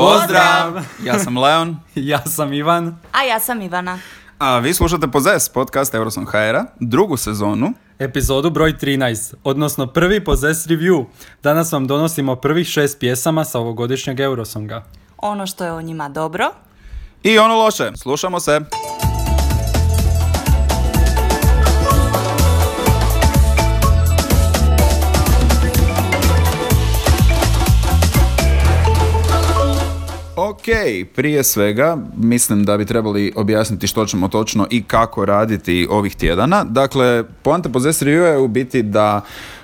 Pozdrav! Ja sam Leon. Ja sam Ivan. A ja sam Ivana. A vi slušate Pozes, podcast Eurosong HR-a, drugu sezonu. Epizodu broj 13, odnosno prvi Pozes review. Danas vam donosimo prvih šest pjesama sa ovogodišnjeg Eurosonga. Ono što je o njima dobro. I ono loše. Slušamo se. Ok, prije svega mislim da bi trebali objasniti što ćemo točno i kako raditi ovih tjedana. Dakle, poanta Possess Review je u biti da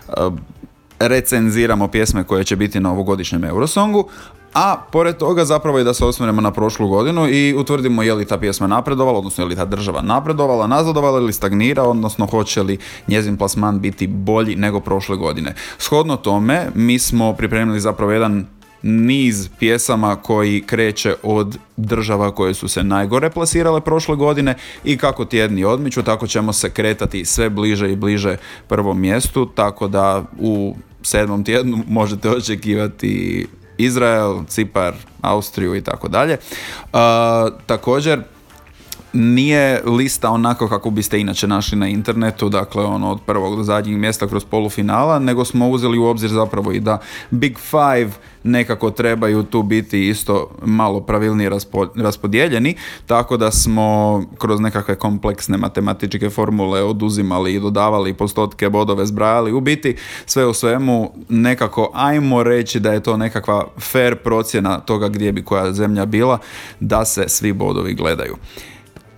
uh, recenziramo pjesme koje će biti na ovogodišnjem Eurosongu, a pored toga zapravo i da se osvrnemo na prošlu godinu i utvrdimo je li ta pjesma napredovala, odnosno je li ta država napredovala, nazadovala ili stagnira, odnosno hoće li njezin plasman biti bolji nego prošle godine. Shodno tome, mi smo pripremili zapravo jedan niz pjesama koji kreće od država koje su se najgore plasirale prošle godine i kako tjedni odmiču, tako ćemo se kretati sve bliže i bliže prvom mjestu, tako da u sedmom tjednu možete očekivati Izrael, Cipar, Austriju i tako dalje. Također, nije lista onako kako biste inače našli na internetu, dakle ono od prvog do zadnjeg mjesta kroz polufinala, nego smo uzeli u obzir zapravo i da Big Five nekako trebaju tu biti isto malo pravilnije raspodijeljeni, tako da smo kroz nekakve kompleksne matematičke formule oduzimali i dodavali postotke, bodove zbrajali. U biti sve u svemu nekako ajmo reći da je to nekakva fair procjena toga gdje bi koja zemlja bila da se svi bodovi gledaju.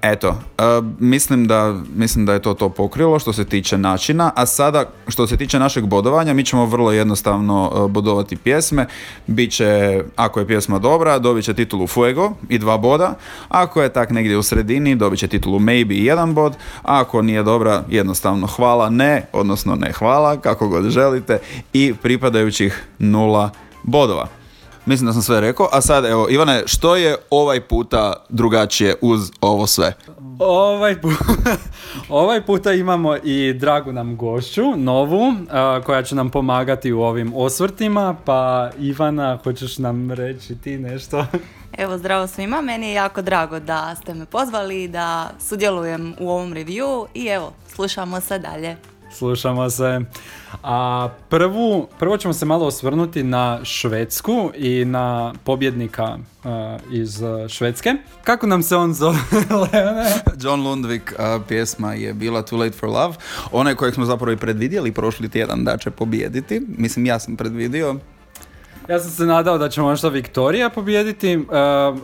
Eto, uh, mislim, da, mislim da je to to pokrilo što se tiče načina, a sada što se tiče našeg bodovanja, mi ćemo vrlo jednostavno uh, bodovati pjesme. Biće, ako je pjesma dobra, dobit će titulu Fuego i dva boda, ako je tak negdje u sredini, dobit će titulu Maybe i jedan bod, a ako nije dobra, jednostavno hvala ne, odnosno ne hvala, kako god želite, i pripadajućih nula bodova. Mislim da sam sve rekao. A sad, evo, Ivane, što je ovaj puta drugačije uz ovo sve? Ovaj, ovaj puta imamo i dragu nam gošću, novu, koja će nam pomagati u ovim osvrtima. Pa Ivana, hoćeš nam reći ti nešto? Evo, zdravo svima. Meni je jako drago da ste me pozvali da sudjelujem u ovom review i evo, slušamo se dalje. Slušamo se. A prvu, prvo ćemo se malo osvrnuti na Švedsku i na pobjednika iz Švedske. Kako nam se on zove? John Lundvik pjesma je bila Too Late for Love. Onaj kojeg smo zapravo i predvidjeli prošli tjedan da će pobijediti. Mislim, ja sam predvidio. Ja sam se nadao da će možda Viktorija pobijediti, uh,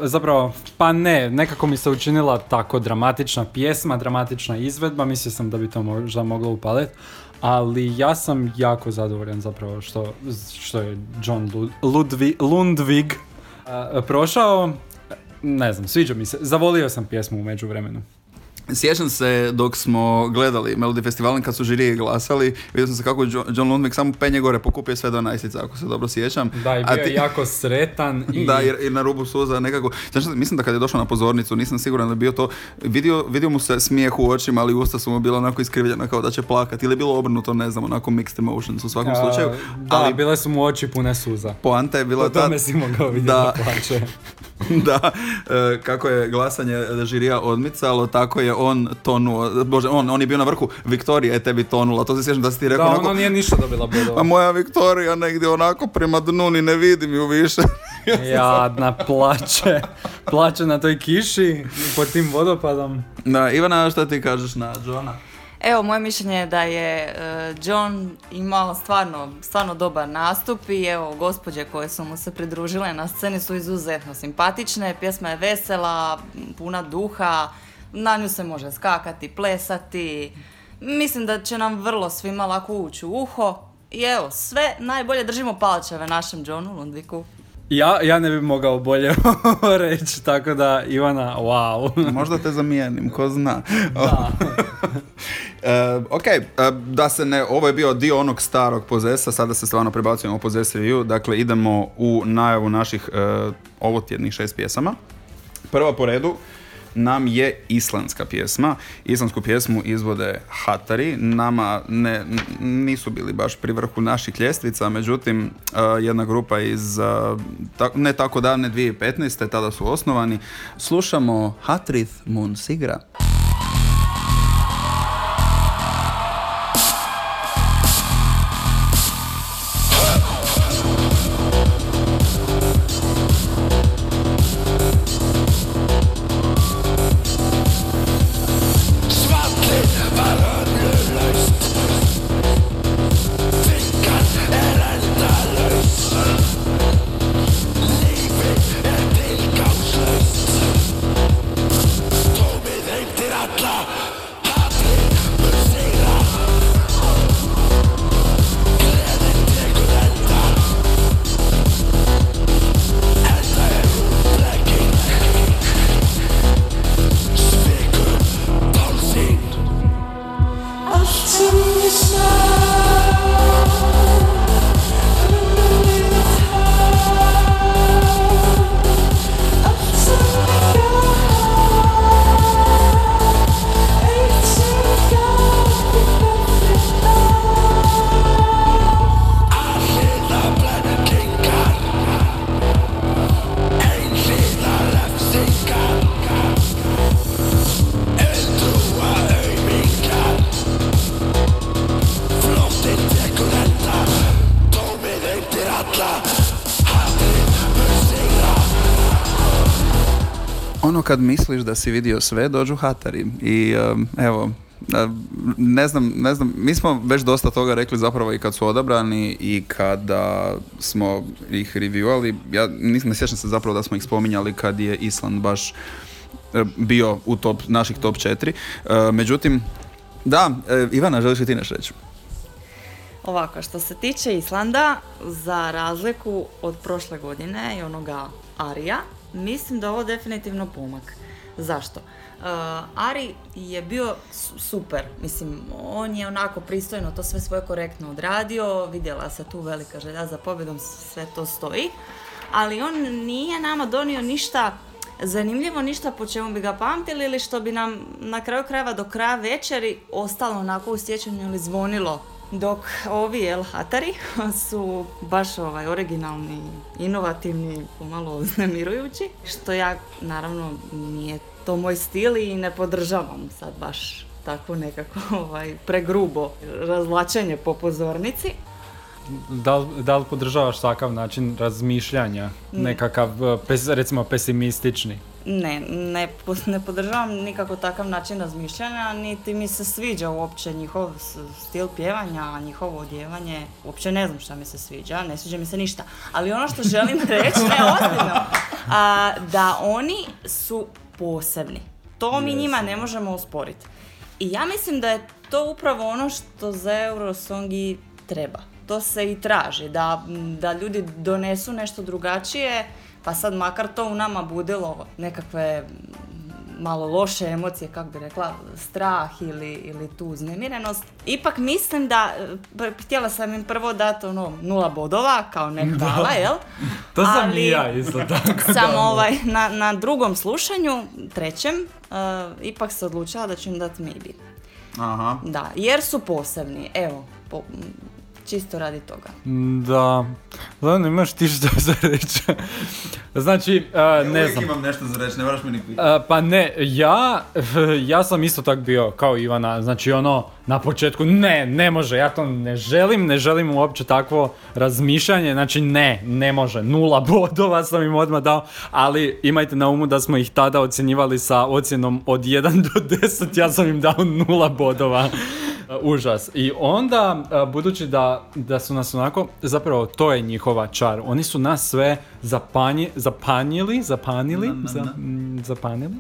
zapravo, pa ne, nekako mi se učinila tako dramatična pjesma, dramatična izvedba, mislio sam da bi to možda moglo upaliti, ali ja sam jako zadovoljan zapravo što, što je John Ludwig, Lundvig uh, prošao, ne znam, sviđa mi se, zavolio sam pjesmu u međuvremenu. Sjećam se dok smo gledali Melody Festivalom kad su žirije glasali, vidio sam se kako John Lundvik samo penje gore pokupio sve do ako se dobro sjećam. Da, i bio je jako sretan. I... Da, i na rubu suza nekako. Znači, mislim da kad je došao na pozornicu, nisam siguran da je bio to, vidio, vidio mu se smijeh u očima, ali usta su mu bila onako iskrivljena kao da će plakati. Ili je bilo obrnuto, ne znam, onako mixed emotions u svakom slučaju. Da, ali, bile su mu oči pune suza. Poanta je bila ta... tome si mogao vidjeti da, da plaće. da, e, kako je glasanje žirija odmicalo, tako je on tonuo, bože, on, on je bio na vrhu, Viktorija je tebi tonula, to se sjećam da si ti rekao. Da, onako, ona nije ništa dobila bodova. A moja Viktorija negdje onako prema dnu ni ne vidim ju više. Jadna, plaće, plaće na toj kiši pod tim vodopadom. Da, Ivana, što ti kažeš na Johna? Evo, moje mišljenje je da je e, John imao stvarno, stvarno dobar nastup i evo, gospođe koje su mu se pridružile na sceni su izuzetno simpatične, pjesma je vesela, puna duha, na nju se može skakati, plesati, mislim da će nam vrlo svima lako ući u uho i evo, sve najbolje držimo palčeve našem Johnu Lundviku. Ja, ja ne bih mogao bolje reći, tako da Ivana, wow. Možda te zamijenim, ko zna. Da. uh, ok, uh, da se ne, ovo je bio dio onog starog pozesa, sada se stvarno prebacujemo u pozes review, dakle idemo u najavu naših uh, ovotjednih šest pjesama. Prva po redu nam je islandska pjesma. Islandsku pjesmu izvode Hatari. Nama ne, nisu bili baš pri vrhu naših ljestvica, međutim uh, jedna grupa iz ta- ne tako davne 2015. tada su osnovani. Slušamo Hatrith Moon Sigra. Kad misliš da si vidio sve, dođu hatari. I um, evo, ne znam, ne znam, mi smo već dosta toga rekli zapravo i kad su odabrani i kada smo ih reviewali. Ja nisam, ne sjećam se zapravo da smo ih spominjali kad je Island baš e, bio u top, naših top 4. E, međutim, da, e, Ivana, želiš li ti nešto reći? Ovako, što se tiče Islanda, za razliku od prošle godine i onoga Arija, mislim da ovo definitivno pomak. Zašto? Uh, Ari je bio su- super, mislim, on je onako pristojno to sve svoje korektno odradio, vidjela se tu velika želja za pobjedom, sve to stoji, ali on nije nama donio ništa zanimljivo, ništa po čemu bi ga pamtili ili što bi nam na kraju krajeva do kraja večeri ostalo onako u sjećanju ili zvonilo dok ovi El Hatari su baš ovaj originalni, inovativni, pomalo uznemirujući, što ja naravno nije to moj stil i ne podržavam sad baš tako nekako ovaj, pregrubo razvlačenje po pozornici. Da li, da li podržavaš takav način razmišljanja? Nekakav, eh, recimo, pesimistični? Ne, ne, ne podržavam nikako takav način razmišljanja, niti mi se sviđa uopće njihov stil pjevanja, njihovo odjevanje, uopće ne znam šta mi se sviđa, ne sviđa mi se ništa. Ali ono što želim reći, ne ozbiljno, a, da oni su posebni. To mi njima ne možemo usporiti. I ja mislim da je to upravo ono što za Eurosong i treba. To se i traži, da, da ljudi donesu nešto drugačije, pa sad makar to u nama budilo nekakve malo loše emocije, kako bi rekla, strah ili, ili tu uznemirenost. Ipak mislim da, htjela sam im prvo dati ono nula bodova, kao ne hvala, jel? To sam Ali- i ja isto tako. Samo da. ovaj, na, na drugom slušanju, trećem, e, ipak se odlučila da ću im dati maybe. Aha. Da, jer su posebni, evo, po- čisto radi toga. Da, Zano, imaš ti što za reći? znači, eh, ne znam. imam nešto za reći, ne moraš mi ni E, pa ne, ja, ja sam isto tak bio kao Ivana, znači ono, na početku, ne, ne može, ja to ne želim, ne želim uopće takvo razmišljanje, znači ne, ne može, nula bodova sam im odmah dao, ali imajte na umu da smo ih tada ocjenjivali sa ocjenom od 1 do 10, ja sam im dao nula bodova. Užas. I onda, budući da, da su nas onako, zapravo to je njihova čar. Oni su nas sve zapanji, zapanjili, zapanili, za, mm, zapanili,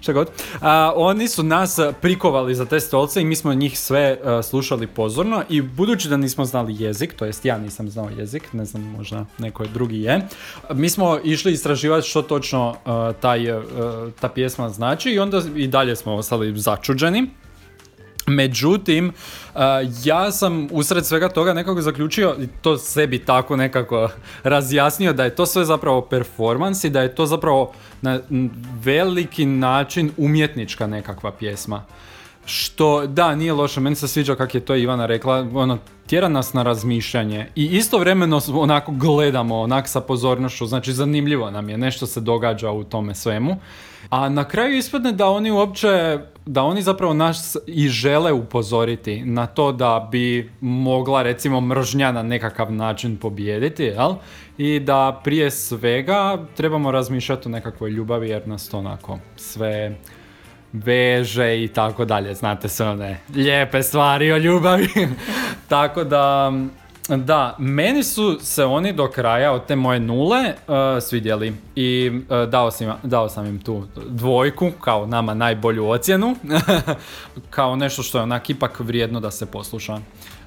šta god. A, oni su nas prikovali za te stolce i mi smo njih sve e, slušali pozorno i budući da nismo znali jezik, to jest ja nisam znao jezik, ne znam možda neko drugi je, mi smo išli istraživati što točno e, taj, e, ta pjesma znači i onda i dalje smo ostali začuđeni. Međutim, uh, ja sam usred svega toga nekako zaključio i to sebi tako nekako razjasnio da je to sve zapravo performans i da je to zapravo na veliki način umjetnička nekakva pjesma. Što, da, nije loše, meni se sviđa kako je to Ivana rekla, ono, tjera nas na razmišljanje i istovremeno onako gledamo, onak sa pozornošću, znači zanimljivo nam je, nešto se događa u tome svemu. A na kraju ispadne da oni uopće, da oni zapravo nas i žele upozoriti na to da bi mogla recimo mržnja na nekakav način pobijediti, jel? I da prije svega trebamo razmišljati o nekakvoj ljubavi jer nas to onako sve veže i tako dalje. Znate sve one lijepe stvari o ljubavi. tako da, da, meni su se oni do kraja od te moje nule uh, svidjeli i uh, dao, sam, dao sam im tu dvojku kao nama najbolju ocjenu. kao nešto što je onak ipak vrijedno da se posluša.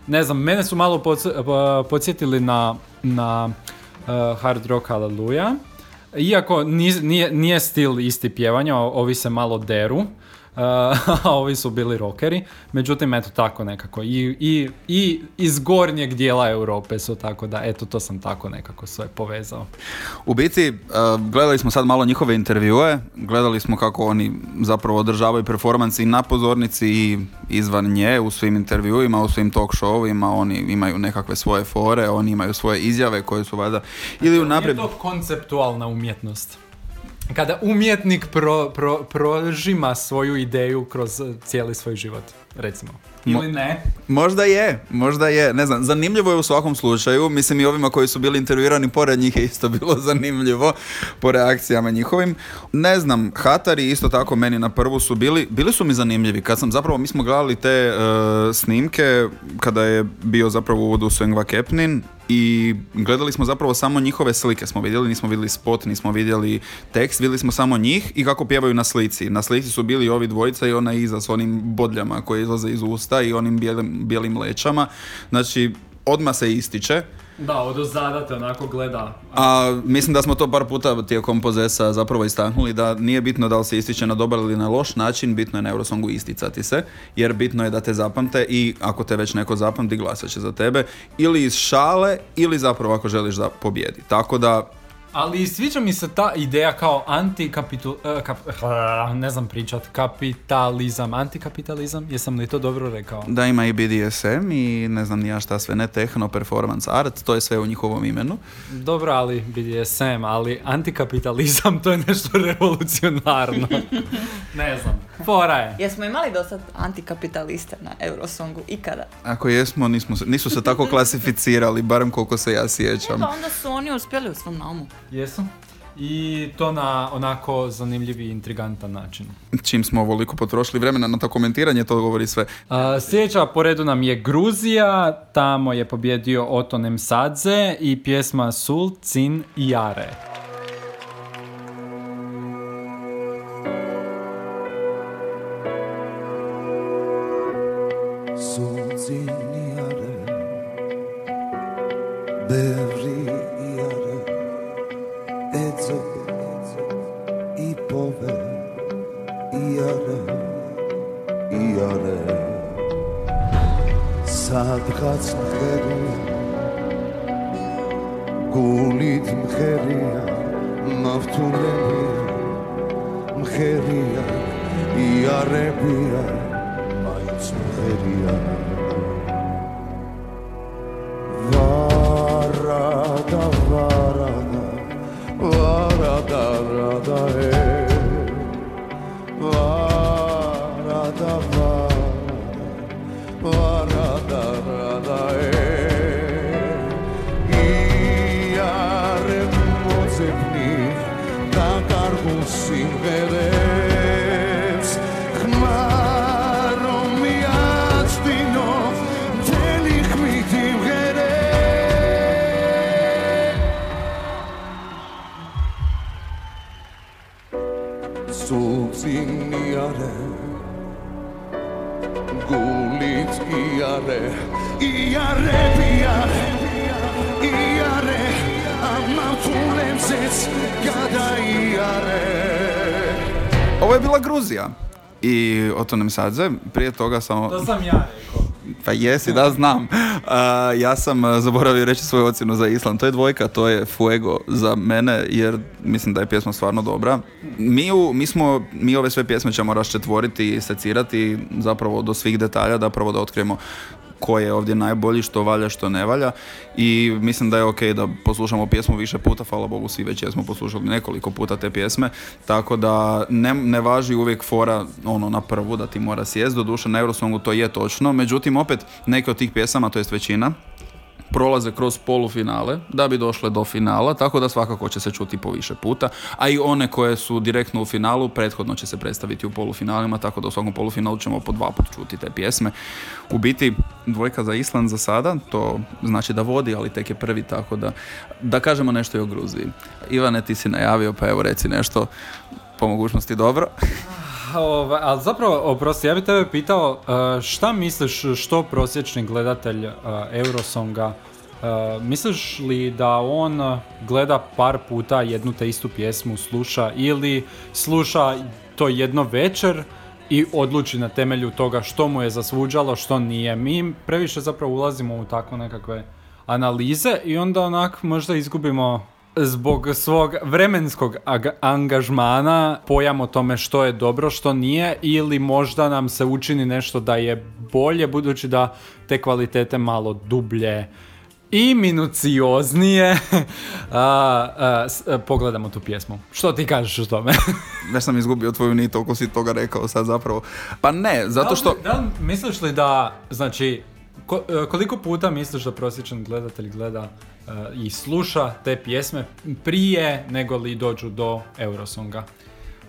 Ne znam, mene su malo podsje- uh, podsjetili na, na Hard Rock Hallelujah. Iako niz- nije, nije stil isti pjevanja, ovi se malo deru, a ovi su bili rockeri. Međutim, eto tako nekako. I, i, I iz gornjeg dijela Europe su tako da, eto to sam tako nekako sve povezao. U biti, uh, gledali smo sad malo njihove intervjue, gledali smo kako oni zapravo održavaju performansi i na pozornici i izvan nje u svim intervjuima, u svim talk showima, oni imaju nekakve svoje fore, oni imaju svoje izjave koje su valjda ili unaprijed... Nije to konceptualna umjetnost. Kada umjetnik pro, pro- prožima svoju ideju kroz eh, cijeli svoj život, recimo. Ili ne? Možda je, možda je, ne znam, zanimljivo je u svakom slučaju, mislim i ovima koji su bili intervjuirani pored njih je isto bilo zanimljivo po reakcijama njihovim. Ne znam, Hatari isto tako meni na prvu su bili, bili su mi zanimljivi, kad sam zapravo, mi smo gledali te e, snimke kada je bio zapravo uvod u Svengva Kepnin i gledali smo zapravo samo njihove slike smo vidjeli, nismo vidjeli spot, nismo vidjeli tekst, vidjeli smo samo njih i kako pjevaju na slici. Na slici su bili ovi dvojica i ona iza s onim bodljama koje izlaze iz usta i onim bijelim, bijelim lećama. Znači, odmah se ističe. Da, od te onako gleda. A mislim da smo to par puta tijekom pozesa zapravo istaknuli da nije bitno da li se ističe na dobar ili na loš način, bitno je na Eurosongu isticati se, jer bitno je da te zapamte i ako te već neko zapamti, glasat će za tebe, ili iz šale, ili zapravo ako želiš da pobjedi. Tako da, Ali sviđa mi se ta ideja kao antikapital... eh, kap, ah, ne znam pričat, kapitalizam, antikapitalizam, jesam li to dobro rekao? da ima i BDSM i ne znam ni ja šta sve, ne tehno, performance art, to je sve u njihovom imenu. Dobro, ali BDSM, ali antikapitalizam to je nešto revolucionarno. ne znam, fora je. Jesmo imali do sad antikapitaliste na Eurosongu ikada? Ako jesmo, nismo se, nisu se tako klasificirali, barem koliko se ja sjećam. Pa onda su oni uspjeli u svom naumu. Jesu? I to na onako zanimljiv i intrigantan način. Čim smo ovoliko potrošili vremena na to komentiranje, to govori sve. A, sljedeća po redu nam je Gruzija, tamo je pobjedio Oto Nemsadze i pjesma Sul Cin Jare. Sunținiare Beriare სადღაც მღერია. გულით მღერია მავთულები მღერია იარებია მაინც მღერია. ვარა და ვარა rane I ja rebija I ja re A mam punem zec kada i ja re Ovo je bila Gruzija i o to nam sadze, prije toga samo... To sam ja rekao. Pa jesi, da znam. Uh, ja sam e, zaboravio reći svoju ocjenu za Islam. To je dvojka, to je fuego za mene jer mislim da je pjesma stvarno dobra. Mi, u- mi smo, mi ove sve pjesme ćemo raščetvoriti i secirati zapravo do svih detalja, da pravo da otkrijemo ko je ovdje najbolji, što valja, što ne valja. I mislim da je ok da poslušamo pjesmu više puta, hvala Bogu svi već jesmo poslušali nekoliko puta te pjesme, tako da ne, ne važi uvijek fora ono na prvu da ti mora sjest, doduše na Eurosongu to je točno, međutim opet neke od tih pjesama, to jest većina, prolaze kroz polufinale da bi došle do finala, tako da svakako će se čuti po više puta, a i one koje su direktno u finalu, prethodno će se predstaviti u polufinalima, tako da u svakom polufinalu ćemo po dva put čuti te pjesme. U biti, dvojka za Island za sada, to znači da vodi, ali tek je prvi, tako da, da kažemo nešto i o Gruziji. Ivane, ti si najavio, pa evo reci nešto po mogućnosti dobro. Ovaj, ali zapravo, oprosti, ja bih tebe pitao uh, šta misliš što prosječni gledatelj uh, Eurosonga uh, misliš li da on gleda par puta jednu te istu pjesmu, sluša ili sluša to jedno večer i odluči na temelju toga što mu je zasvuđalo, što nije. Mi previše zapravo ulazimo u takve nekakve analize i onda onak možda izgubimo zbog svog vremenskog angažmana pojam o tome što je dobro, što nije ili možda nam se učini nešto da je bolje budući da te kvalitete malo dublje i minucioznije a, a, s- a, pogledamo tu pjesmu. Što ti kažeš o tome? Već sam izgubio tvoju nit, toliko si toga rekao sad zapravo. Pa ne, zato što... Da li misliš li da, znači, ko- e, koliko puta misliš da prosječan gledatelj gleda i sluša te pjesme prije nego li dođu do Eurosonga?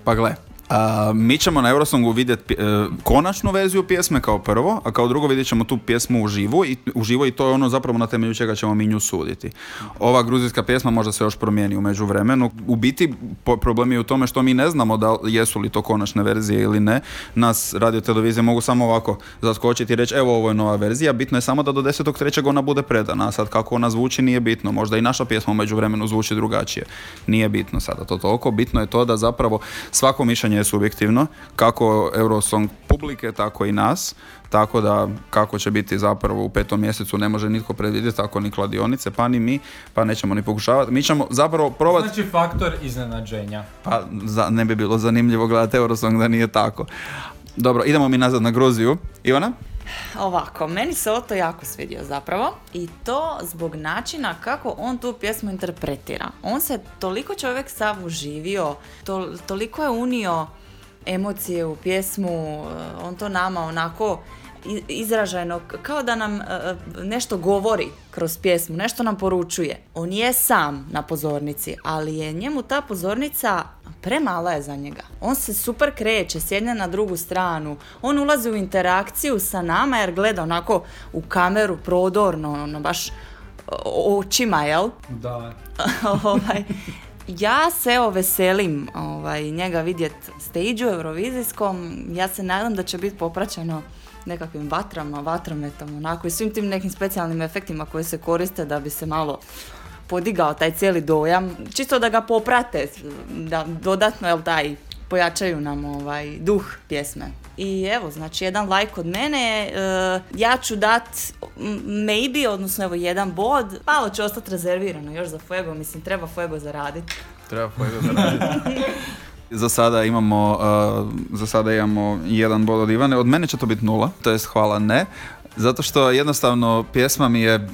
Pa gle, a, mi ćemo na Eurosongu vidjeti e, konačnu verziju pjesme kao prvo, a kao drugo vidjet ćemo tu pjesmu uživo i, uživo i to je ono zapravo na temelju čega ćemo mi nju suditi. Ova gruzijska pjesma možda se još promijeni u međuvremenu. U biti po- problem je u tome što mi ne znamo da jesu li to konačne verzije ili ne. Nas radio televizije mogu samo ovako zaskočiti i reći evo ovo je nova verzija, bitno je samo da do 10.3. ona bude predana, a sad kako ona zvuči nije bitno. Možda i naša pjesma u međuvremenu zvuči drugačije. Nije bitno sada to toliko, bitno je to da zapravo svako mišljenje je subjektivno, kako Eurosong publike, tako i nas, tako da kako će biti zapravo u petom mjesecu ne može nitko predvidjeti, tako ni kladionice, pa ni mi, pa nećemo ni pokušavati. Mi ćemo zapravo probati Znači faktor iznenađenja. pa za, ne bi bilo zanimljivo gledati Eurosong da nije tako. Dobro, idemo mi nazad na Gruziju. Ivana? Ovako, meni se Oto jako svidio zapravo i to zbog načina kako on tu pjesmu interpretira. On se toliko čovjek sav uživio, to, toliko je unio emocije u pjesmu, eh, on to nama onako i- izražajno, k- kao da nam eh, nešto govori kroz pjesmu, nešto nam poručuje. On je sam na pozornici, ali je njemu ta pozornica premala je za njega. On se super kreće, sjedne na drugu stranu, on ulazi u interakciju sa nama jer gleda onako u kameru prodorno, ono baš o- očima, jel? Da. ovaj, ja se evo veselim ovaj, njega vidjet stage Eurovizijskom. Ja se nadam da će biti popraćeno nekakvim vatrama, vatrometom, onako i svim tim nekim specijalnim efektima koji se koriste da bi se malo podigao taj cijeli dojam, čisto da ga poprate, da dodatno jel taj pojačaju nam ovaj duh pjesme. I evo, znači jedan like od mene, e, ja ću dat maybe, odnosno evo jedan bod, malo će ostati rezervirano još za Fuego, mislim treba Fuego zaraditi. Treba Za sada imamo, uh, za sada imamo jedan bod od Ivane. Od mene će to biti nula, to jest hvala ne. Zato što jednostavno pjesma mi je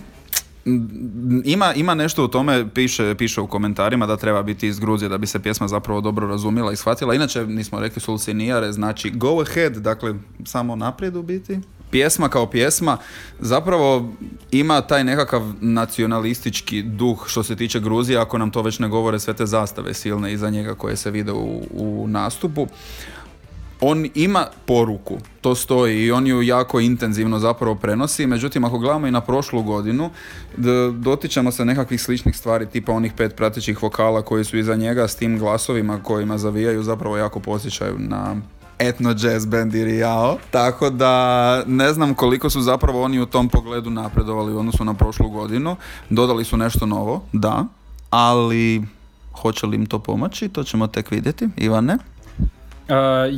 ima, ima nešto u tome, piše, piše u komentarima da treba biti iz Gruzije da bi se pjesma zapravo dobro razumjela i shvatila. Inače, nismo rekli sulcinijare, znači go ahead, dakle samo naprijed u biti. Pjesma kao pjesma zapravo ima taj nekakav nacionalistički duh što se tiče Gruzije, ako nam to već ne govore sve te zastave silne iza njega koje se vide u, u nastupu. On ima poruku, to stoji i on ju jako intenzivno zapravo prenosi, međutim ako gledamo i na prošlu godinu, dotičemo se nekakvih sličnih stvari, tipa onih pet pratećih vokala koji su iza njega s tim glasovima kojima zavijaju zapravo jako posjećaju na etno jazz band i Rijao. Tako da ne znam koliko su zapravo oni u tom pogledu napredovali u odnosu na prošlu godinu. Dodali su nešto novo, da, ali hoće li im to pomoći, to ćemo tek vidjeti. Ivane?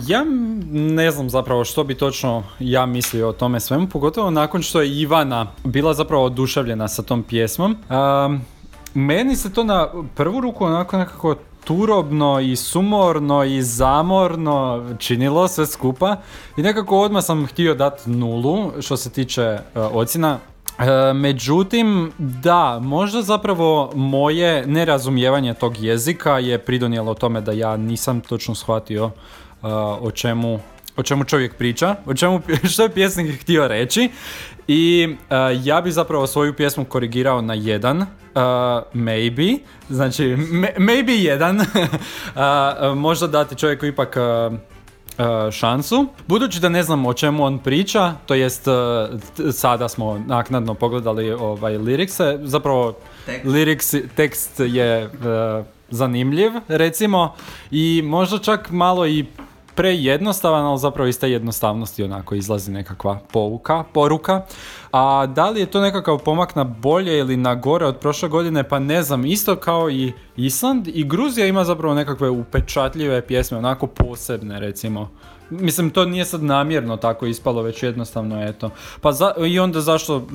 ja m- ne znam zapravo što bi točno ja mislio o tome svemu, pogotovo nakon što je Ivana bila zapravo oduševljena sa tom pjesmom. Um, meni se to na prvu ruku onako nekako turobno i sumorno i zamorno činilo sve skupa i nekako odmah sam htio dati nulu što se tiče e, ocjena. E, međutim, da, možda zapravo moje nerazumijevanje tog jezika je pridonijelo tome da ja nisam točno shvatio e, o čemu o čemu čovjek priča, o čemu, što je pjesnik htio reći. I e, ja bi zapravo svoju pjesmu korigirao na jedan, e, maybe, znači me- maybe jedan, A, možda dati čovjeku ipak šansu. Budući da ne znam o čemu on priča, to jest sada smo naknadno pogledali ovaj lirikse, zapravo lyrics, tekst je zanimljiv recimo. I možda čak malo i prejednostavan, ali zapravo iz te jednostavnosti onako izlazi nekakva pouka, poruka. A da li je to nekakav pomak na bolje ili na gore od prošle godine, pa ne znam, isto kao i Island i Gruzija ima zapravo nekakve upečatljive pjesme, onako posebne recimo. Mislim, to nije sad namjerno tako ispalo, već jednostavno eto. Pa za, i onda zašto,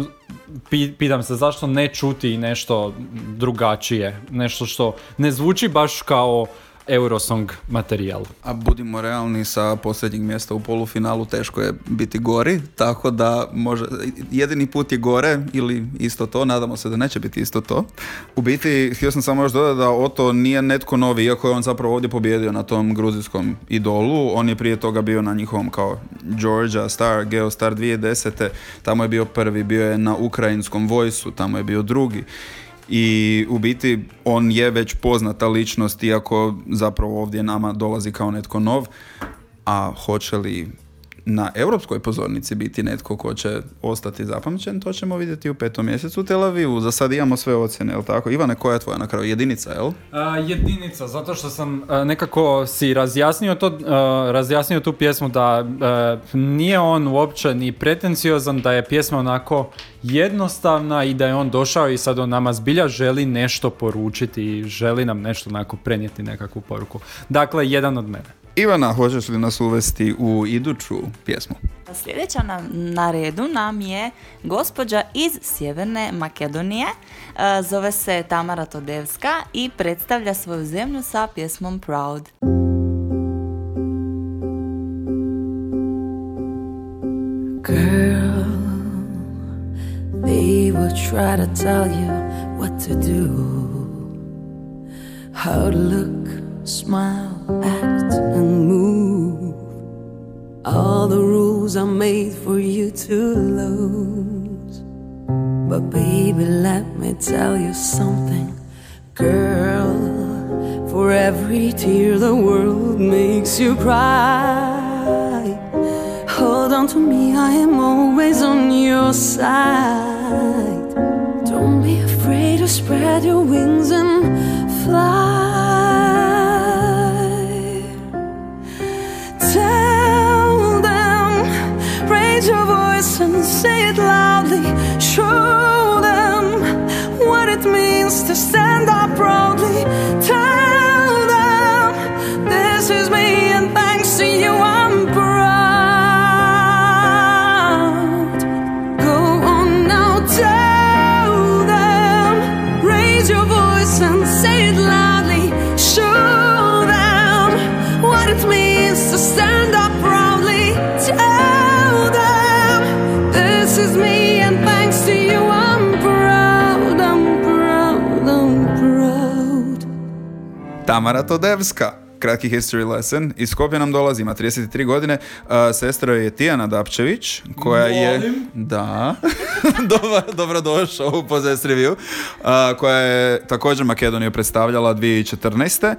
pi- pitam se, zašto ne čuti nešto drugačije? Nešto što ne zvuči baš kao Eurosong materijal. A budimo realni sa posljednjeg mjesta u polufinalu teško je biti gori, tako da može, jedini put je gore ili isto to, nadamo se da neće biti isto to. U biti, htio sam samo još dodati da Oto nije netko novi, iako je on zapravo ovdje pobjedio na tom gruzijskom idolu, on je prije toga bio na njihovom kao Georgia Star, Geostar 2010. Tamo je bio prvi, bio je na ukrajinskom vojsu, tamo je bio drugi i u biti on je već poznata ličnost iako zapravo ovdje nama dolazi kao netko nov. A hoće li na europskoj pozornici biti netko ko će ostati zapamćen, to ćemo vidjeti u petom mjesecu u Tel Avivu. Za sad imamo sve ocjene, jel tako? Ivane, koja je tvoja na kraju? Jedinica, jel? A, jedinica, zato što sam a, nekako si razjasnio to, a, razjasnio tu pjesmu da a, nije on uopće ni pretenciozan, da je pjesma onako jednostavna i da je on došao i sad on nama zbilja želi nešto poručiti i želi nam nešto onako prenijeti nekakvu poruku. Dakle, jedan od mene. Ivana, hoćeš li nas uvesti u iduću pjesmu? Sljedeća nam, na redu nam je gospođa iz Sjeverne Makedonije. E, Zove se Tamara Todevska i predstavlja svoju zemlju sa pjesmom Proud. Girl, they will try to tell you what to do, how to look, smile, act, and move. All the rules are made for you to lose. But baby, let me tell you something, girl. For every tear the world makes you cry. Hold on to me, I am always on your side. Don't be afraid to spread your wings and fly. And say it loudly. Show them what it means to stand Tamara Todevska. Kratki history lesson. Iz Skopja nam dolazi, ima 33 godine. Uh, sestra je Tijana Dapčević, koja je... Molim? Da. Dobar, dobrodošao u Possess Review. Uh, koja je također Makedoniju predstavljala 2014.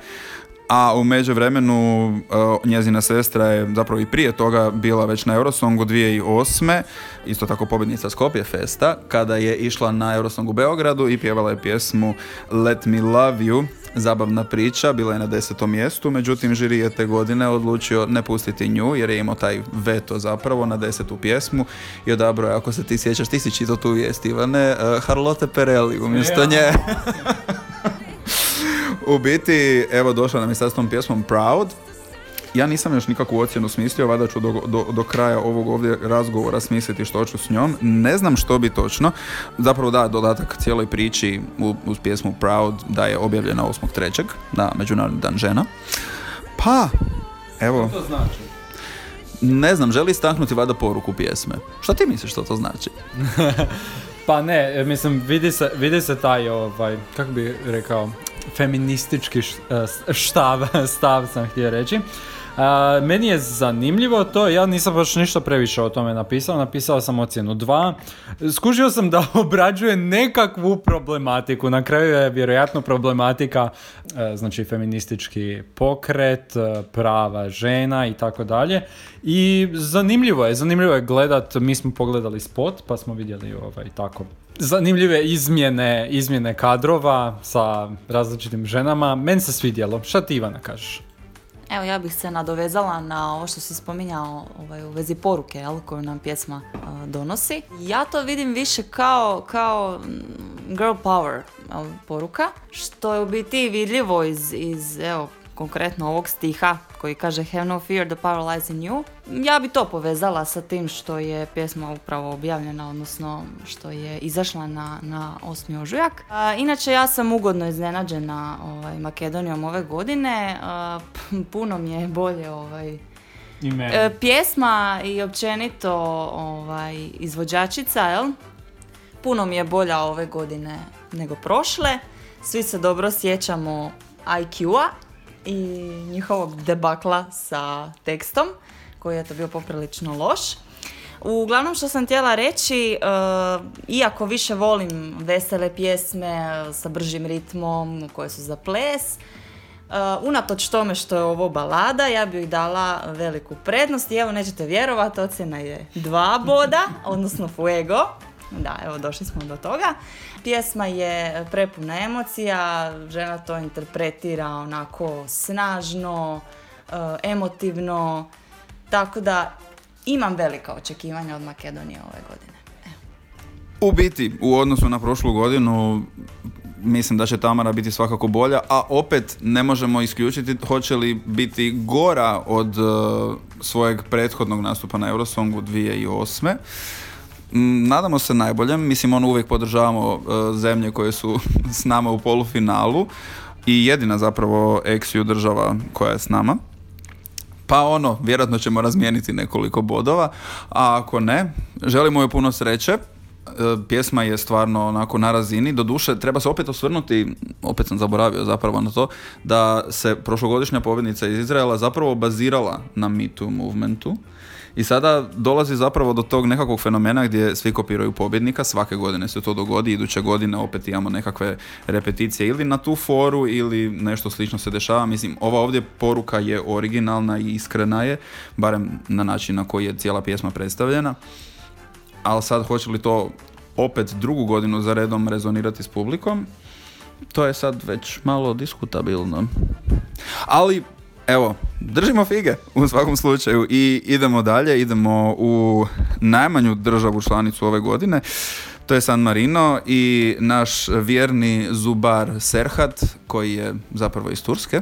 A u međuvremenu uh, njezina sestra je zapravo i prije toga bila već na Eurosongu 2008. Isto tako pobjednica Skopje Festa, kada je išla na Eurosong u Beogradu i pjevala je pjesmu Let Me Love You, zabavna priča, bila je na desetom mjestu, međutim žiri je te godine odlučio ne pustiti nju jer je imao taj veto zapravo na desetu pjesmu i odabro je, ako se ti sjećaš, ti si čitao tu vijest Ivane, uh, Harlote Perelli umjesto nje. U biti, evo došla nam je sad s tom pjesmom Proud Ja nisam još nikakvu ocjenu smislio, valjda ću do, do, do kraja ovog ovdje razgovora smisliti što ću s njom. Ne znam što bi točno. Zapravo da, dodatak cijeloj priči u- uz pjesmu Proud da je objavljena 8.3. na Međunarodni dan žena. Pa, evo, To znači. ne znam, želi istaknuti valjda poruku pjesme. Šta ti misliš što to znači? Pa ne, mislim, vidi se, vidi se taj, ovaj, kako bi rekao, feministički e, štav, stav sam htio reći. A, meni je zanimljivo to, ja nisam baš ništa previše o tome napisao, napisao sam ocjenu 2. Skužio sam da obrađuje nekakvu problematiku, na kraju je vjerojatno problematika, e, znači feministički pokret, prava žena i tako dalje. I zanimljivo je, zanimljivo je gledat, mi smo pogledali spot pa smo vidjeli ovaj tako zanimljive izmjene, izmjene kadrova sa različitim ženama. Meni se svidjelo. Šta ti Ivana kažeš? Evo ja bih se nadovezala na ovo što si spominjao ovaj, u vezi poruke jel, koju nam pjesma a, donosi. Ja to vidim više kao, kao mm, girl power jel, poruka, što je u biti vidljivo iz, iz evo, konkretno ovog stiha koji kaže Have no fear, the power lies in you. Ja bi to povezala sa tim što je pjesma upravo objavljena, odnosno što je izašla na, na 8. ožujak. A, inače, ja sam ugodno iznenađena ovaj, Makedonijom ove godine. A, puno mi je bolje ovaj. E, pjesma i općenito ovaj, izvođačica, jel? Puno mi je bolja ove godine nego prošle. Svi se dobro sjećamo IQ-a i njihovog debakla sa tekstom, koji je to bio poprilično loš. Uglavnom što sam htjela reći, e, iako više volim vesele pjesme sa bržim ritmom koje su za ples, Uh, unatoč tome što je ovo balada, ja bi joj dala veliku prednost i evo nećete vjerovati, ocjena je dva boda, odnosno fuego. Da, evo došli smo do toga. Pjesma je prepuna emocija, žena to interpretira onako snažno, uh, emotivno, tako da imam velika očekivanja od Makedonije ove godine. U biti, u odnosu na prošlu godinu, mislim da će Tamara biti svakako bolja, a opet ne možemo isključiti hoće li biti gora od uh, svojeg prethodnog nastupa na Eurosongu 2008. Nadamo se najboljem, mislim ono uvijek podržavamo uh, zemlje koje su s nama u polufinalu i jedina zapravo ex država koja je s nama. Pa ono, vjerojatno ćemo razmijeniti nekoliko bodova, a ako ne, želimo joj puno sreće. E, Pjesma je stvarno onako na razini, doduše treba se opet osvrnuti, opet sam zaboravio zapravo na to, da se prošlogodišnja pobjednica iz Izraela zapravo bazirala na Me Too movementu i sada dolazi zapravo do tog nekakvog fenomena gdje svi kopiraju pobjednika, svake godine se to dogodi, iduće godine opet imamo nekakve repeticije ili na tu foru ili nešto slično se dešava. Mislim, ova ovdje poruka je originalna i iskrena je, barem na način na koji je cijela pjesma predstavljena. Ali sad hoće li to opet drugu godinu za redom rezonirati s publikom, to je sad već malo diskutabilno. Ali, evo, držimo fige u svakom slučaju i idemo dalje, idemo u najmanju državu članicu ove godine. To je San Marino i naš vjerni zubar Serhat, koji je zapravo iz Turske,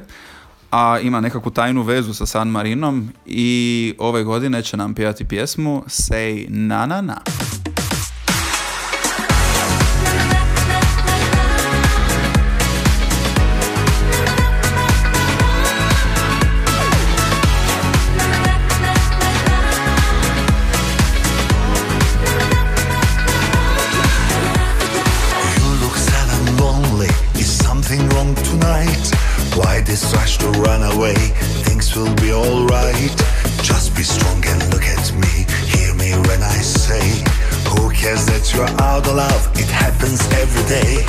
a ima nekakvu tajnu vezu sa San Marinom i ove godine će nam pjevati pjesmu Say Na Na Na. Will be alright. Just be strong and look at me. Hear me when I say, Who cares that you're out of love? It happens every day.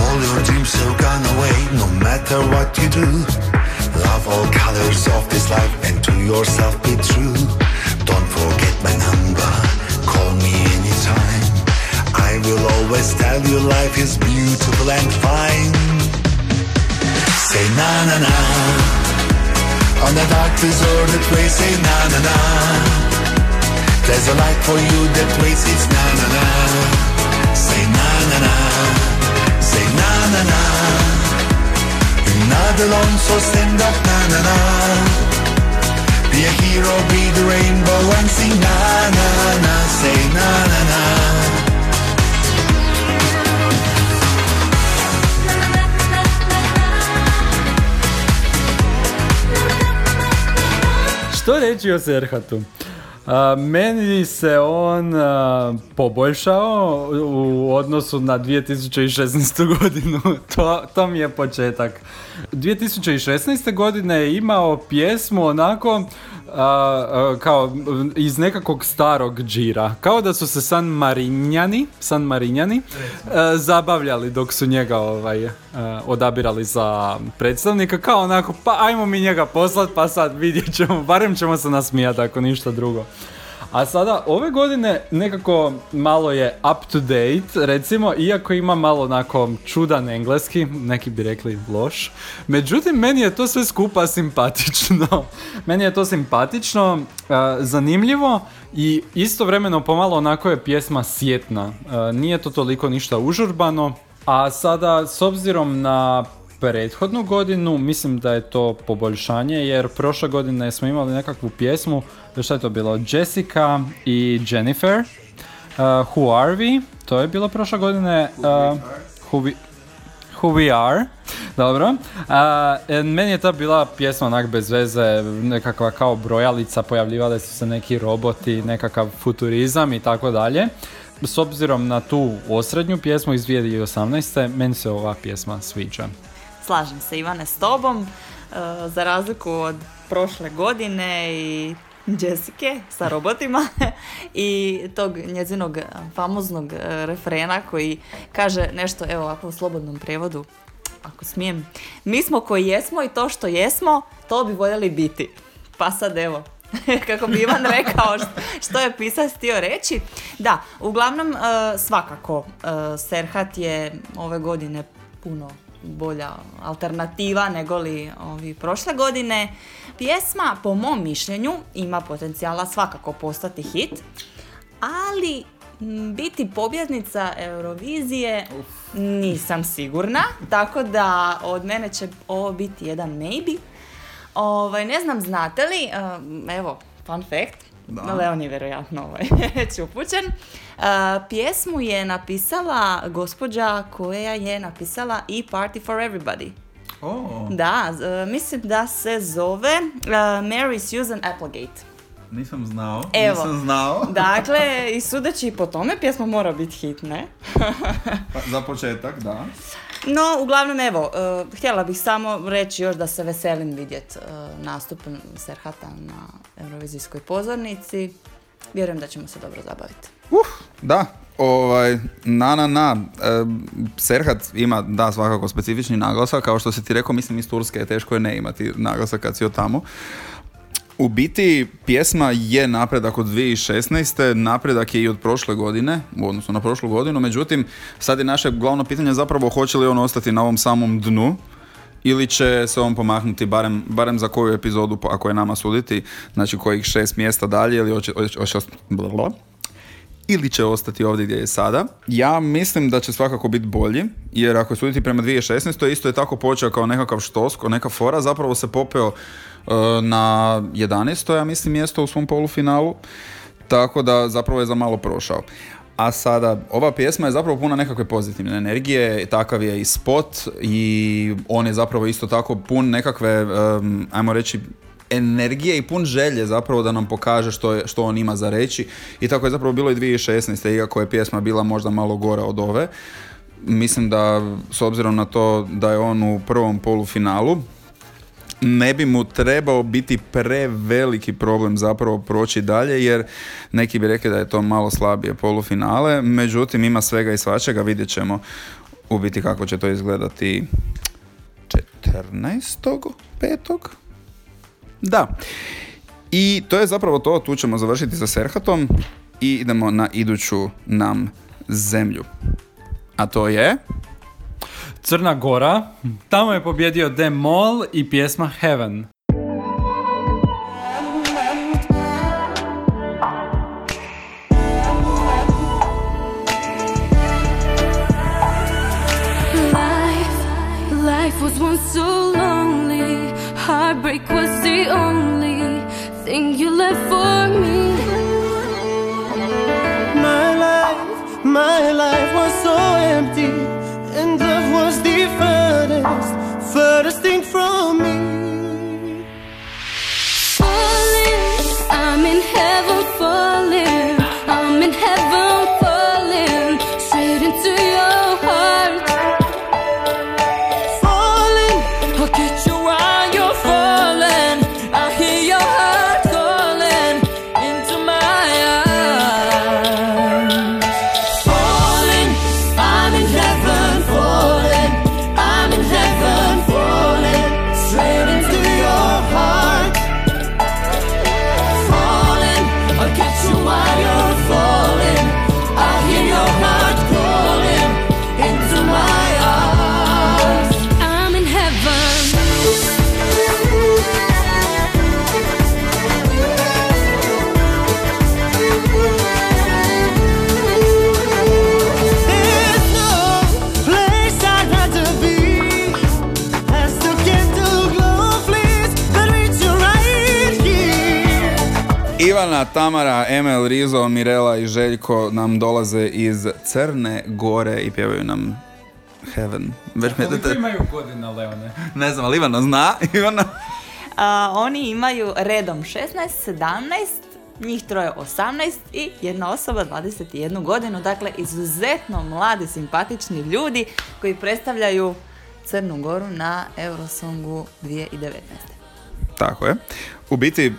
All your dreams have gone away, no matter what you do. Love all colors of this life and to yourself be true. Don't forget my number. Call me anytime. I will always tell you life is beautiful and fine. Say na na na. On the doctor's order place say na na na. There's a light for you that waits it's na na na. Say na na na. Say na na na. You're not alone so stand up na na na. Be a hero be the rainbow and sing na na na. Say na na na. Što reći o Serhatu? A, meni se on a, poboljšao u odnosu na 2016. godinu. To, to mi je početak. 2016. godine je imao pjesmu onako a, a, kao iz nekakvog starog džira. Kao da su se San Marinjani, San Marinjani a, zabavljali dok su njega ovaj, a, odabirali za predstavnika. Kao onako, pa ajmo mi njega poslat, pa sad vidjet ćemo, barem ćemo se nasmijati ako ništa drugo. A sada ove godine nekako malo je up to date, recimo, iako ima malo onako čudan engleski, neki bi rekli loš. Međutim, meni je to sve skupa simpatično. meni je to simpatično, uh, zanimljivo i istovremeno pomalo onako je pjesma sjetna. Uh, nije to toliko ništa užurbano, a sada s obzirom na prethodnu godinu mislim da je to poboljšanje jer prošle godine smo imali nekakvu pjesmu, šta je to bilo, Jessica i Jennifer, uh, Who Are We, to je bilo prošle godine, uh, who, we, who We Are, dobro. Uh, meni je ta bila pjesma onak bez veze, nekakva kao brojalica, pojavljivali su se neki roboti, nekakav futurizam i tako dalje. S obzirom na tu osrednju pjesmu iz 2018. meni se ova pjesma sviđa. Slažem se Ivane s tobom, e, za razliku od prošle godine i Jessike sa robotima i tog njezinog famoznog e, refrena koji kaže nešto, evo ovako u slobodnom prevodu, ako smijem, mi smo koji jesmo i to što jesmo, to bi voljeli biti. Pa sad evo, kako bi Ivan rekao št- što je pisac htio reći. Da, uglavnom e, svakako e, Serhat je ove godine puno bolja alternativa nego li ovi prošle godine. Pjesma, po mom mišljenju, ima potencijala svakako postati hit, ali biti pobjednica Eurovizije nisam sigurna, tako da od mene će ovo biti jedan maybe. Ovaj, ne znam, znate li, um, evo, fun fact, Da. Leon je vjerojatno ovaj, već upućen. Uh, pjesmu je napisala gospođa koja je napisala i Party for Everybody. O, Da, uh, mislim da se zove uh, Mary Susan Applegate. nisam znao, Evo. nisam znao. Dakle, i sudeći po tome, pjesma mora biti hit, ne? Pa, za početak, da. No, uglavnom, evo, uh, htjela bih samo reći još da se veselim vidjet uh, nastup Serhata na Eurovizijskoj pozornici. Vjerujem da ćemo se dobro zabaviti. Uh, da, ovaj, na, na, na, e, Serhat ima, da, svakako specifični naglasak, kao što si ti rekao, mislim iz Turske je teško je ne imati naglasak kad si od tamo. U biti, pjesma je napredak od 2016. Napredak je i od prošle godine, u odnosu na prošlu godinu, međutim, sad je naše glavno pitanje zapravo hoće li on ostati na ovom samom dnu, ili će se on pomaknuti barem, barem za koju epizodu, ako je nama suditi, znači kojih šest mjesta dalje, ili hoće, hoće, hoće. Ili će ostati ovdje gdje je sada. Ja mislim da će svakako biti bolji, jer ako je suditi prema 2016. isto je tako počeo kao nekakav štos, kao neka fora, zapravo se popeo e, na 11. ja mislim mjesto u svom polufinalu, tako da zapravo je za malo prošao. A sada, ova pjesma je zapravo puna nekakve pozitivne energije, takav je i spot i on je zapravo isto tako pun nekakve, em, ajmo reći, energije i pun želje zapravo da nam pokaže što, je, što on ima za reći i tako je zapravo bilo i 2016. iako je pjesma bila možda malo gora od ove. Mislim da s obzirom na to da je on u prvom polufinalu ne bi mu trebao biti preveliki problem zapravo proći dalje jer neki bi rekli da je to malo slabije polufinale, međutim ima svega i svačega, vidjet ćemo u biti kako će to izgledati 14. Da. I to je zapravo to, tu ćemo završiti sa Serhatom i idemo na iduću nam zemlju. A to je... Crna Gora, tamo je pobjedio Demol i pjesma Heaven. Life, life was once so. Heartbreak was the only thing you left for me. My life, my life was so empty, and love was the furthest, furthest Ivana, Tamara, Emel, Rizo, Mirela i Željko nam dolaze iz Crne Gore i pjevaju nam Heaven. Već Koliko imaju godina, Leone? Ne znam, ali Ivana zna. Ivana. A, oni imaju redom 16, 17, njih troje 18 i jedna osoba 21 godinu. Dakle, izuzetno mladi, simpatični ljudi koji predstavljaju Crnu Goru na Eurosongu 2019. Tako je. U biti, e,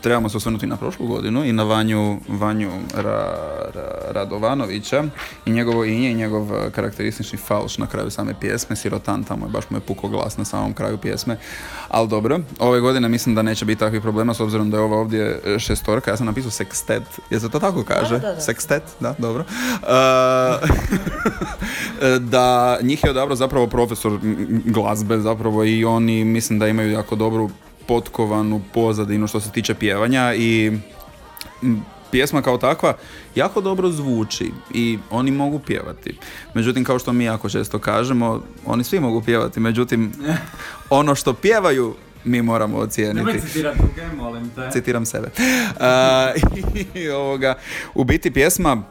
trebamo se osvrnuti na prošlu godinu i na Vanju, Vanju Ra- Ra- Radovanovića i njegovo inje i njegov e, karakteristični falš na kraju same pjesme, sirotan tamo je baš mu je puko glas na samom kraju pjesme. Ali dobro, ove godine mislim da neće biti takvih problema s obzirom da je ovo ovdje e, šestorka, ja sam napisao sekstet, je se to tako kaže? Da, da, da. Sekstet, da, dobro. Da njih je odabrao zapravo profesor glazbe zapravo i oni mislim da imaju jako dobru potkovanu pozadinu što se tiče pjevanja i pjesma kao takva jako dobro zvuči i oni mogu pjevati. Međutim, kao što mi jako često kažemo, oni svi mogu pjevati, međutim, ono što pjevaju mi moramo ocijeniti druge, molim te. citiram sebe. A, i ovoga, u biti pjesma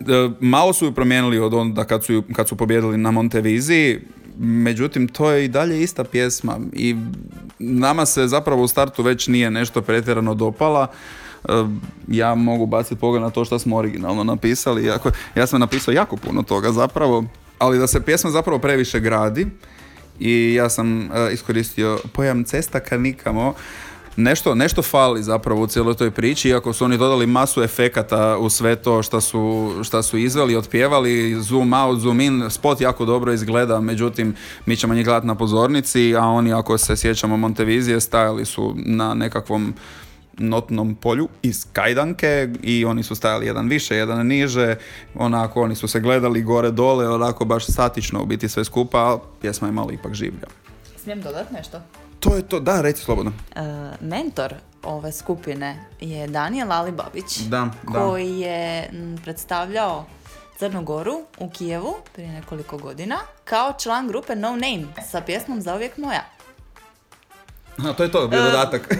e, malo su ju promijenili od onda kad su, kad su pobjedili na Monteviziji, međutim to je i dalje ista pjesma i nama se zapravo u startu već nije nešto pretjerano dopala. E, Ja mogu baciti pogled na to što smo originalno napisali, iako ja sam napisao jako puno toga zapravo, ali da se pjesma zapravo previše gradi i ja sam e, iskoristio pojam cesta ka nikamo. Nešto, nešto fali zapravo u cijeloj toj priči, iako su oni dodali masu efekata u sve to što su, šta su izveli, otpjevali, zoom out, zoom in, spot jako dobro izgleda, međutim mi ćemo njih gledati na pozornici, a oni ako se sjećamo Montevizije stajali su na nekakvom notnom polju iz kajdanke i oni su stajali jedan više, jedan niže, onako oni su se gledali gore dole, onako baš statično u biti sve skupa, a pjesma je malo ipak življa. Smijem dodati nešto? To je to, da, reci slobodno. E, mentor ove skupine je Daniel Alibabić Da, da. koji je m, predstavljao Crnu Goru u Kijevu prije nekoliko godina kao član grupe No Name sa pjesmom Zauvijek moja. A, to je to, bio dodatak.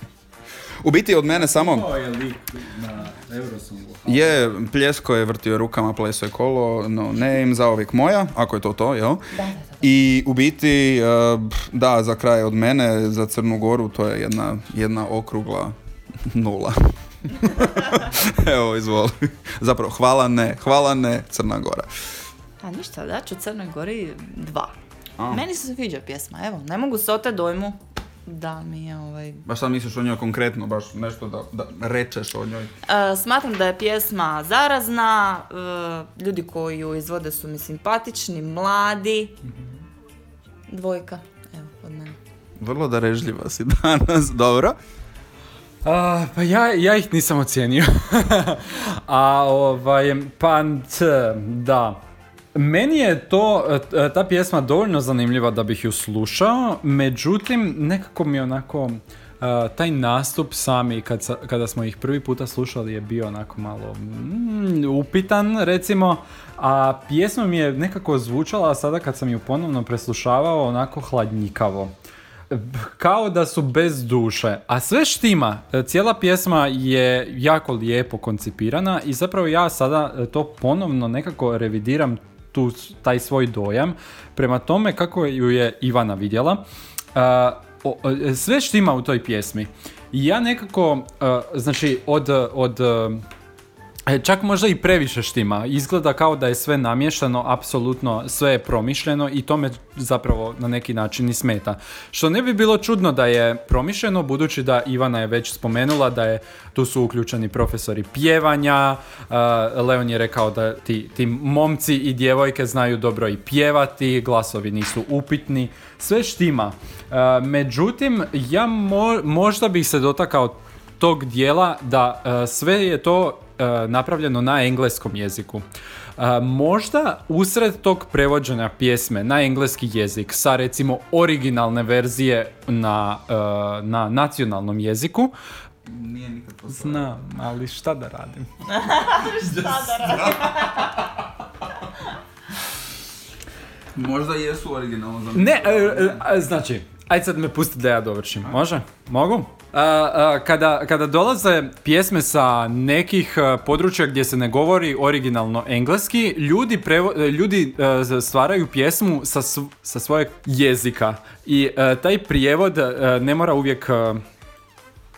u biti od mene samo... To je lik na Eurosongu. Je, pljesko je, vrtio je rukama, pleso je kolo, no name, zauvijek moja, ako je to to, jel? I u biti, eh, da, za kraj od mene, za Crnu Goru, to je jedna, jedna okrugla nula. Evo, izvoli. Zapravo, hvala ne, hvala ne, Crna Gora. A ništa, da ću Crnoj Gori dva. A. Meni se sviđa pjesma, evo, ne mogu se otet dojmu da mi je ovaj... Baš šta misliš o njoj konkretno, baš nešto da, da rečeš o njoj? E, smatram da je pjesma zarazna, e, ljudi koji ju izvode su mi simpatični, mladi. Dvojka, evo, od mene. Vrlo darežljiva si danas, dobro. A, pa ja, ja ih nisam ocijenio. A ovaj, pa t, da. Meni je to, e, ta pjesma dovoljno zanimljiva da bih ju slušao, međutim, nekako mi onako, e, taj nastup sami, kad, kada smo ih prvi puta slušali, je bio onako malo mm, upitan, recimo, a pjesma mi je nekako zvučala, a sada kad sam ju ponovno preslušavao, onako hladnjikavo kao da su bez duše. A sve štima, E, cijela pjesma je jako lijepo koncipirana i zapravo ja sada to ponovno nekako revidiram tu, taj svoj dojam prema tome kako ju je Ivana vidjela. A, o- sve štima u toj pjesmi. Ja nekako, e, znači od, od Čak možda i previše štima. Izgleda kao da je sve namješteno, apsolutno sve je promišljeno i to me zapravo na neki način i smeta. Što ne bi bilo čudno da je promišljeno, budući da Ivana je već spomenula da je tu su uključeni profesori pjevanja, uh, Leon je rekao da ti, ti momci i djevojke znaju dobro i pjevati, glasovi nisu upitni, sve štima. Uh, međutim, ja mo- možda bih se dotakao tog dijela da e, sve je to e, napravljeno na engleskom jeziku. E, možda usred tog prevođenja pjesme na engleski jezik sa recimo originalne verzije na, e, na nacionalnom jeziku Nije nikad Znam, ali šta da radim? Možda jesu originalno za Ne, e, e, znači, Ajde sad me pusti da ja dovršim, može? Mogu? Kada, kada dolaze pjesme sa nekih a, područja gdje se ne govori originalno engleski, ljudi, prevo- ljudi a, stvaraju pjesmu sa, sv- sa svojeg jezika. I taj prijevod ne mora uvijek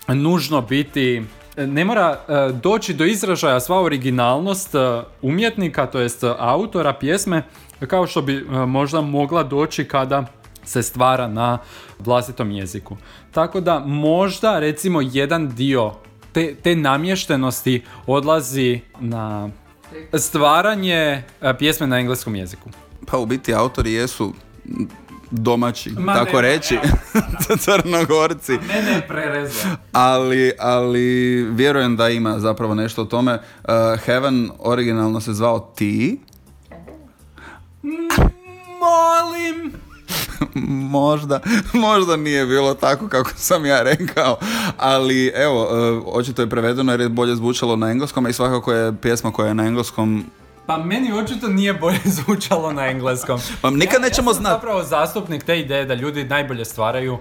nužno biti ne mora e, doći do izražaja sva originalnost e, umjetnika, to jest e, autora pjesme, kao što bi e, možda mogla doći kada se stvara na vlastitom jeziku. Tako da možda recimo jedan dio te, te namještenosti odlazi na stvaranje e, pjesme na engleskom jeziku. Pa u biti autori jesu domaći, Ma tako ne, reći, crnogorci. Ne, ne, prerezno. Ali, ali vjerujem da ima zapravo nešto o tome. Uh, Heaven originalno se zvao Ti, Molim! možda, možda nije bilo tako kako sam ja rekao, ali evo, uh, očito je prevedeno jer je bolje zvučalo na engleskom i svakako je pjesma koja je na engleskom Pa meni očito nije bolje zvučalo na engleskom. Pa nikad ja, nećemo ja sam znat. zapravo zastupnik te ideje da ljudi najbolje stvaraju uh,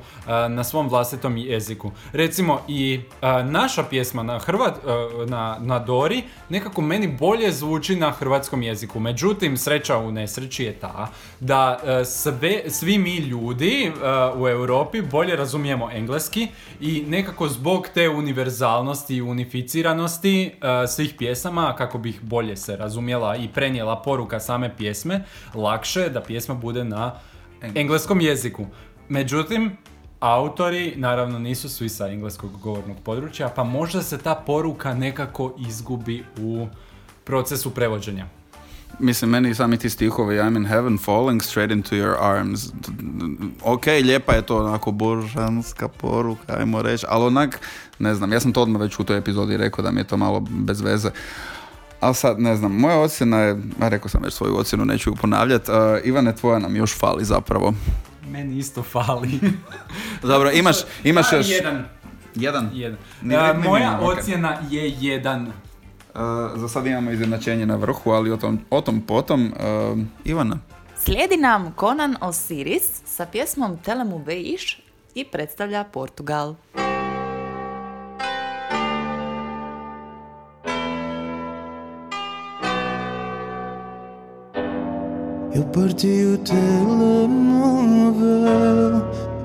na svom vlastitom jeziku. Recimo i uh, naša pjesma na Hrvat, uh, na, na Dori nekako meni bolje zvuči na hrvatskom jeziku. Međutim, sreća u nesreći je ta da uh, sve, svi mi ljudi uh, u Europi bolje razumijemo engleski i nekako zbog te univerzalnosti i unificiranosti uh, svih pjesama, kako bi ih bolje se razumjela i prenijela poruka same pjesme, lakše je da pjesma bude na engleskom jeziku. Međutim, autori naravno nisu svi sa engleskog govornog područja, pa možda se ta poruka nekako izgubi u procesu prevođenja. Mislim, meni sami ti stihovi I'm in heaven falling straight into your arms. Ok, lijepa je to onako božanska poruka, ajmo reći, ali onak, ne znam, ja sam to odmah već u toj epizodi rekao da mi je to malo bez veze. Ali sad, ne znam, moja ocjena je, a rekao sam već svoju ocjenu, neću ju ponavljati. Uh, Ivane, tvoja nam još fali zapravo. Meni isto fali. Dobro, imaš, imaš još... Jedan. Jedan? jedan. Ni A, red, ni moja minimum, ok. ocjena je jedan. Uh, za sad imamo izjednačenje na vrhu, ali o tom, o tom potom. Uh, Ivana. Slijedi nam Conan Osiris sa pjesmom Telemu Veiš i predstavlja Portugal. Eu parti o telemóvel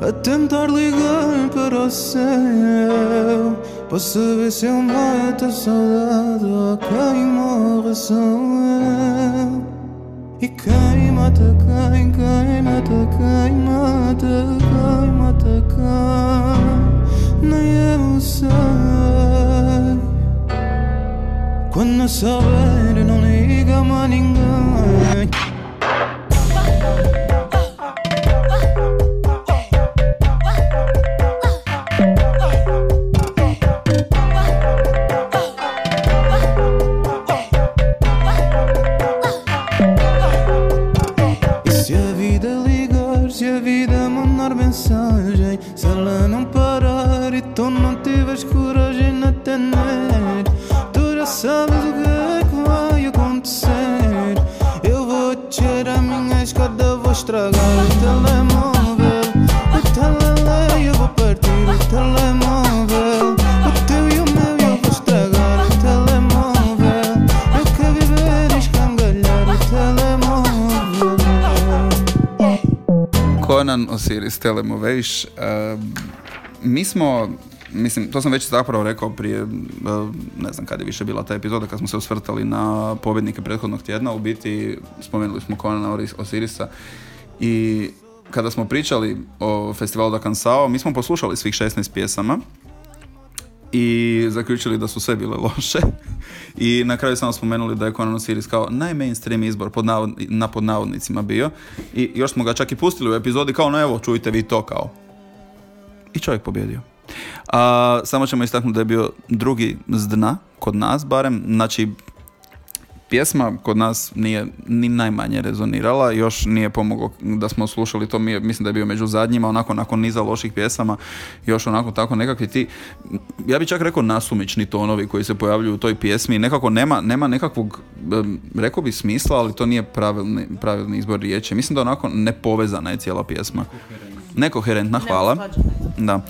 a tentar ligar para o céu para saber se eu mato a saudade ou quem morre sou eu. E quem mata quem, quem mata quem mata quem mata quem, nem eu sei. Quando souber, não liga mais ninguém. Não parar e tu não tiveres coragem de atender, tu já sabes o que é que vai acontecer. Eu vou descer a minha escada, vou estragar o telemóvel. Osiris Telemoveš. mi smo, mislim, to sam već zapravo rekao prije, ne znam kad je više bila ta epizoda, kad smo se osvrtali na pobjednike prethodnog tjedna, u biti spomenuli smo Conana Oris- Osirisa i kada smo pričali o festivalu da Kansao, mi smo poslušali svih 16 pjesama i zaključili da su sve bile loše. I na kraju samo spomenuli da je Conan Osiris kao najmainstream izbor pod navod, na podnavodnicima bio. I još smo ga čak i pustili u epizodi kao no evo čujte vi to kao. I čovjek pobjedio. A, samo ćemo istaknuti da je bio drugi s dna, kod nas barem. Znači, pjesma kod nas nije ni najmanje rezonirala, još nije pomoglo da smo slušali to, mi je- mislim da je bio među zadnjima, onako nakon niza loših pjesama, još onako tako nekakvi ti, ja bi čak rekao nasumični tonovi koji se pojavljuju u toj pjesmi, nekako nema, nema nekakvog, rekao bi smisla, ali to nije pravilni, pravilni izbor riječi. Mislim da onako nepovezana je cijela pjesma. Nekoherentna, hvala. Da.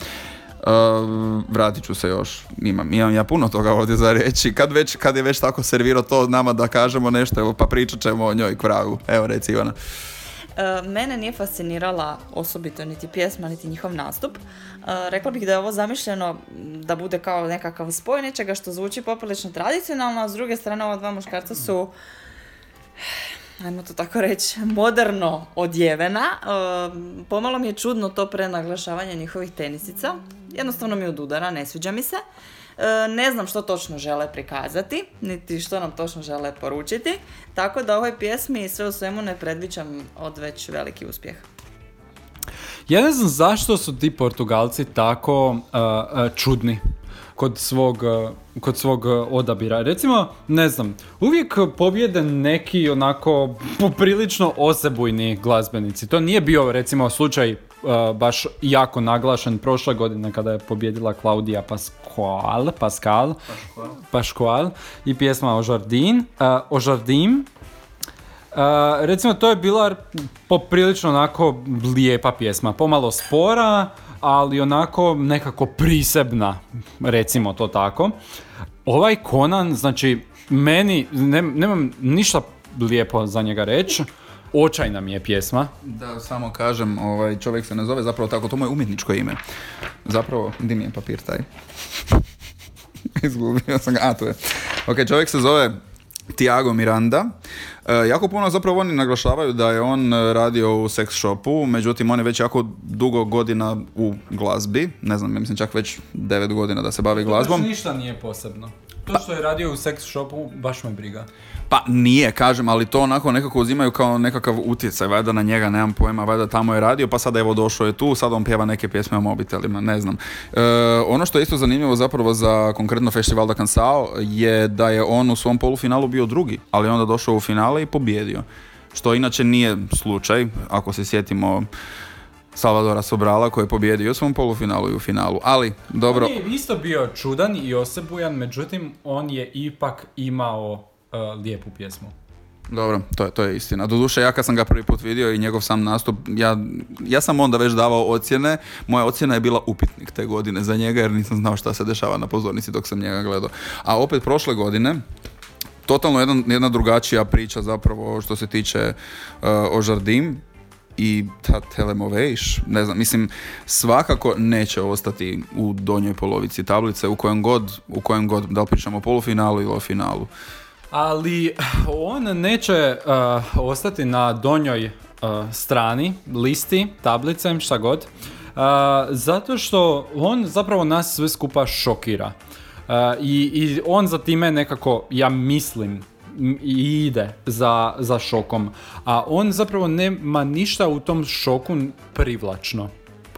Uh, vratit ću se još. Imam, imam ja puno toga ovdje za reći. Kad, već, kad je već tako servirao to nama da kažemo nešto, evo, pa pričat ćemo o njoj kragu. Evo, reci Ivana. E, Mene nije fascinirala osobito niti pjesma, niti njihov nastup. E, Rekla bih da je ovo zamišljeno da bude kao nekakav spoj nečega što zvuči poprilično tradicionalno, a s druge strane ova dva muškarca su ajmo to tako reći, moderno odjevena. E, pomalo mi je čudno to prenaglašavanje njihovih tenisica. Jednostavno mi odudara, ne sviđa mi se. E, ne znam što točno žele prikazati, niti što nam točno žele poručiti, tako da ovoj pjesmi sve u svemu ne predviđam od već veliki uspjeh. Ja ne znam zašto su ti Portugalci tako uh, uh, čudni kod svog, uh, kod svog uh, odabira. Recimo, ne znam, uvijek pobjede neki onako poprilično osebujni glazbenici. To nije bio recimo slučaj uh, baš jako naglašen prošle godine kada je pobjedila Claudia Pascual, Pascal, Pascual i pjesma o Jardin, uh, o Jardim, Uh, recimo to je bila poprilično onako lijepa pjesma, pomalo spora, ali onako nekako prisebna, recimo to tako. Ovaj Conan, znači meni, ne- nemam ništa lijepo za njega reći, očajna mi je pjesma. Da, samo kažem, ovaj, čovjek se ne zove zapravo tako, to mu je umjetničko ime. Zapravo, di mi je papir taj? Izgubio sam ga, a tu je. Ok, čovjek se zove Tiago Miranda. E, jako puno zapravo oni naglašavaju da je on e, radio u sex shopu, međutim on je već jako dugo godina u glazbi, ne znam, ja mislim čak već 9 godina da se bavi glazbom. ništa nije posebno. To što je radio u sex shopu, baš me briga. Pa nije, kažem, ali to onako nekako uzimaju kao nekakav utjecaj, valjda na njega, nemam pojma, valjda tamo je radio, pa sada evo došao je tu, sad on pjeva neke pjesme o mobitelima, ne znam. E, ono što je isto zanimljivo zapravo za konkretno Festival da Cansao je da je on u svom polufinalu bio drugi, ali onda došao u finale i pobjedio. Što inače nije slučaj, ako se sjetimo Salvadora Sobrala koji je pobjedio u svom polufinalu i u finalu, ali dobro. On je isto bio čudan i osebujan, međutim on je ipak imao uh, lijepu pjesmu. Dobro, to je, to je istina. Doduše, ja kad sam ga prvi put vidio i njegov sam nastup, ja, ja sam onda već davao ocjene. Moja ocjena je bila upitnik te godine za njega jer nisam znao šta se dešava na pozornici dok sam njega gledao. A opet prošle godine, totalno jedan, jedna drugačija priča zapravo što se tiče uh, o Žardim i ta Telemovejš, ne znam, mislim, svakako neće ostati u donjoj polovici tablice u kojem god, u kojem god, da li pričamo o polufinalu ili o finalu. Ali on neće uh, ostati na donjoj uh, strani, listi, tablice, šta god. Uh, zato što on zapravo nas sve skupa šokira. I, I on za time nekako, ja mislim, i ide za, za šokom. A on zapravo nema ništa u tom šoku privlačno.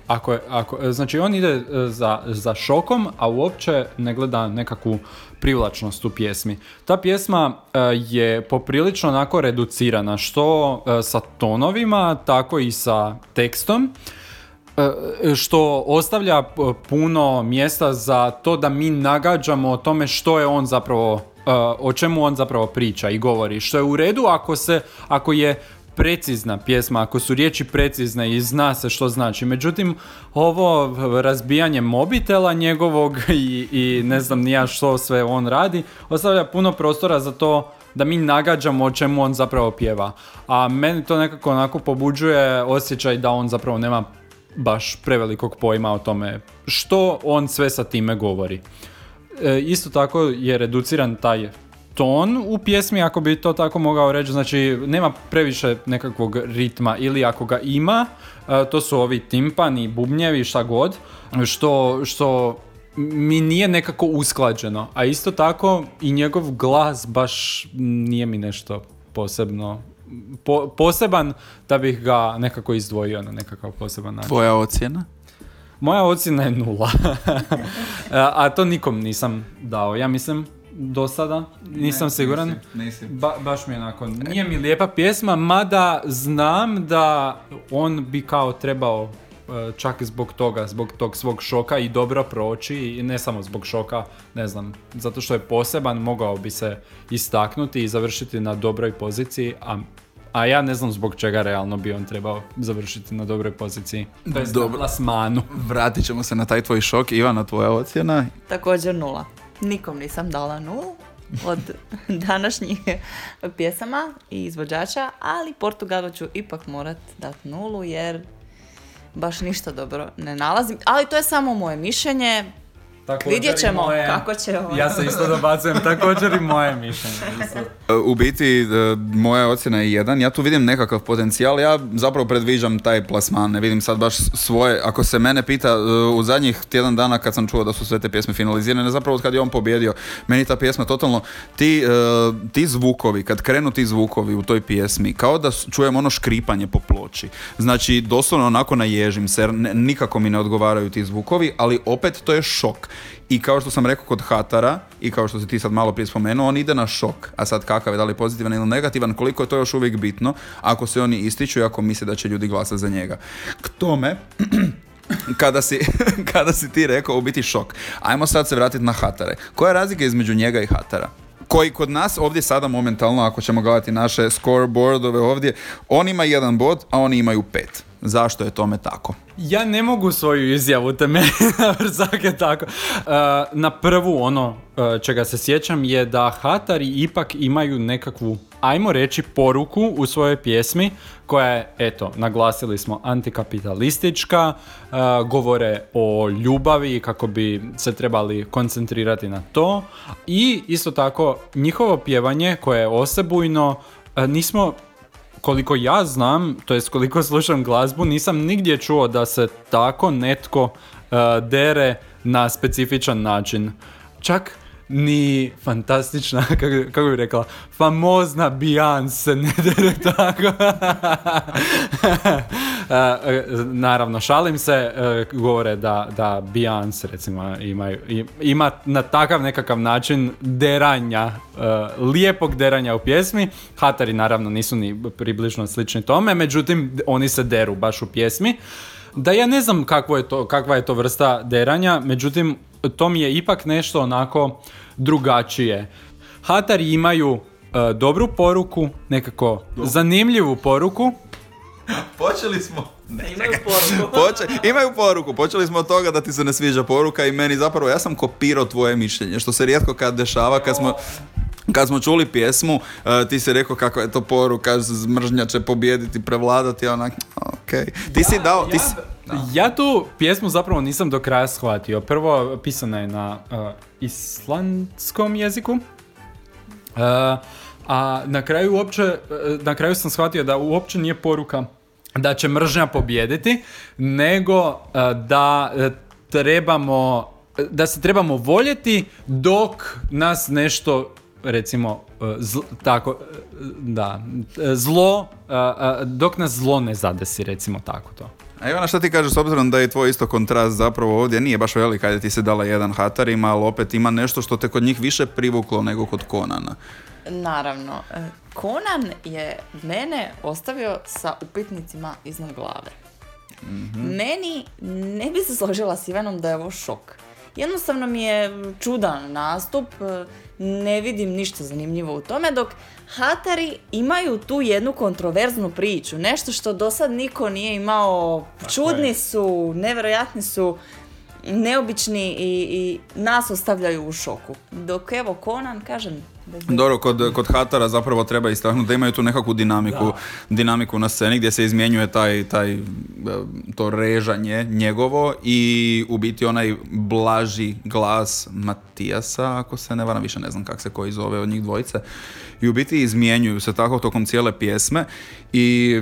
Ako, ako, znači on ide za, za šokom, a uopće ne gleda nekakvu privlačnost u pjesmi. Ta pjesma e, je poprilično onako reducirana, što e, sa tonovima, tako i sa tekstom. E, što ostavlja puno mjesta za to da mi nagađamo o tome što je on zapravo, o čemu on zapravo priča i govori. Što je u redu ako se, ako je precizna pjesma, ako su riječi precizne i zna se što znači. Međutim, ovo razbijanje mobitela njegovog i, i ne znam ni ja što sve on radi, ostavlja puno prostora za to da mi nagađamo o čemu on zapravo pjeva. A meni to nekako onako pobuđuje osjećaj da on zapravo nema baš prevelikog pojma o tome što on sve sa time govori. E, isto tako je reduciran taj ton u pjesmi, ako bi to tako mogao reći, znači nema previše nekakvog ritma ili ako ga ima, e, to su ovi timpani, bubnjevi, šta god, što, što mi nije nekako usklađeno, a isto tako i njegov glas baš nije mi nešto posebno po- poseban da bih ga nekako izdvojio na nekakav poseban način. Tvoja ocjena? Moja ocjena je nula. a, a to nikom nisam dao. Ja mislim do sada, nisam siguran. Nisi. Ba- baš mi je onako, nije mi lijepa pjesma, mada znam da on bi kao trebao e, čak zbog toga, zbog tog svog šoka i dobro proći i ne samo zbog šoka, ne znam, zato što je poseban, mogao bi se istaknuti i završiti na dobroj poziciji, a a ja ne znam zbog čega realno bi on trebao završiti na dobroj poziciji. Na Dobro. plasmanu. Vratit ćemo se na taj tvoj šok. Ivana, tvoja ocjena? Također nula. Nikom nisam dala nulu od današnjih pjesama i izvođača, ali Portugalu ću ipak morat dati nulu jer baš ništa dobro ne nalazim. Ali to je samo moje mišljenje. Također Vidjet ćemo moje- kako će ovo. Ja se isto dobacujem, također i moje mišljenje. U biti, e, moja ocjena je jedan. Ja tu vidim nekakav potencijal. Ja zapravo predviđam taj plasman. Ne vidim sad baš svoje. Ako se mene pita e, u zadnjih tjedan dana kad sam čuo da su sve te pjesme finalizirane, zapravo kad je on pobjedio, meni ta pjesma totalno, ti, e, ti zvukovi, kad krenu ti zvukovi u toj pjesmi, kao da čujem ono škripanje po ploči. Znači, doslovno onako naježim se, jer nikako mi ne odgovaraju ti zvukovi, ali opet to je šok. I kao što sam rekao kod Hatara, i kao što si ti sad malo prije spomenuo, on ide na šok. A sad kakav je, da li pozitivan ili negativan, koliko je to još uvijek bitno, ako se oni ističu i ako misle da će ljudi glasati za njega. K tome, kada si, kada si ti rekao u biti šok. Ajmo sad se vratiti na Hatare. Koja je razlika između njega i Hatara? Koji kod nas ovdje sada momentalno, ako ćemo gledati naše scoreboardove ovdje, on ima jedan bod, a oni imaju pet. Zašto je tome tako? Ja ne mogu svoju izjavu temeljiti na brzake tako. Uh, na prvu ono uh, čega se sjećam je da Hatari ipak imaju nekakvu, ajmo reći, poruku u svojoj pjesmi koja je, eto, naglasili smo, antikapitalistička, uh, govore o ljubavi kako bi se trebali koncentrirati na to i isto tako njihovo pjevanje koje je osebujno, nismo koliko ja znam, to jest koliko slušam glazbu, nisam nigdje čuo da se tako netko uh, dere na specifičan način. Čak ni fantastična, kako, kako bih rekla, famozna Beyoncé ne dere tako. Uh, uh, naravno, šalim se, uh, govore da, da Beyoncé recimo imaju, im- ima na takav nekakav način deranja, lijepog deranja u pjesmi. Hatari naravno nisu ni približno slični tome, međutim oni se deru baš u pjesmi. Da ja ne znam kakvo je to, kakva je to vrsta deranja, međutim to mi je ipak nešto onako drugačije. Hatari imaju uh, dobru poruku, nekako zanimljivu poruku, Počeli smo... Imaju poruku. Poče- imaju poruku. Počeli smo od toga da ti se ne sviđa poruka i meni zapravo, ja sam kopirao tvoje mišljenje, što se rijetko kad dešava, kad smo... Kad smo čuli pjesmu, eh, ti si rekao kakva je to poruka, mržnja će pobijediti, prevladati, a onak, ok. Ti si dao, ti si... Ja tu pjesmu zapravo nisam do kraja shvatio. Prvo, pisana je na uh, islandskom jeziku. Uh, a na kraju uopće, uh, na kraju sam shvatio da uopće nije poruka da će mržnja pobijediti, nego uh, da trebamo, da se trebamo voljeti dok nas nešto recimo uh, zl- tako uh, da uh, zlo dok nas zlo ne zadesi recimo tako to. A Ivana, šta ti kažeš s obzirom da je tvoj isto kontrast zapravo ovdje nije baš velik, ajde ti se dala jedan hatarima, ali opet ima nešto što te kod njih više privuklo nego kod Konana. Naravno, e, Conan je mene ostavio sa upitnicima iznad glave. Meni ne bi se složila s Ivanom da je ovo šok. Jednostavno mi je čudan nastup, ne vidim ništa zanimljivo u tome, dok Hatari imaju tu jednu kontroverznu priču, nešto što do sad niko nije imao, čudni su, nevjerojatni su, neobični i, i nas ostavljaju u šoku. Dok evo Conan, kažem, Dobro, kod, kod Hatara zapravo treba istaknuti da imaju tu nekakvu dinamiku, dinamiku na sceni gdje se izmjenjuje taj, taj, e, to režanje njegovo i u biti onaj blaži glas Matijasa, ako se ne varam, više ne znam kak se koji zove od njih dvojice. I u biti izmjenjuju se tako tokom cijele pjesme i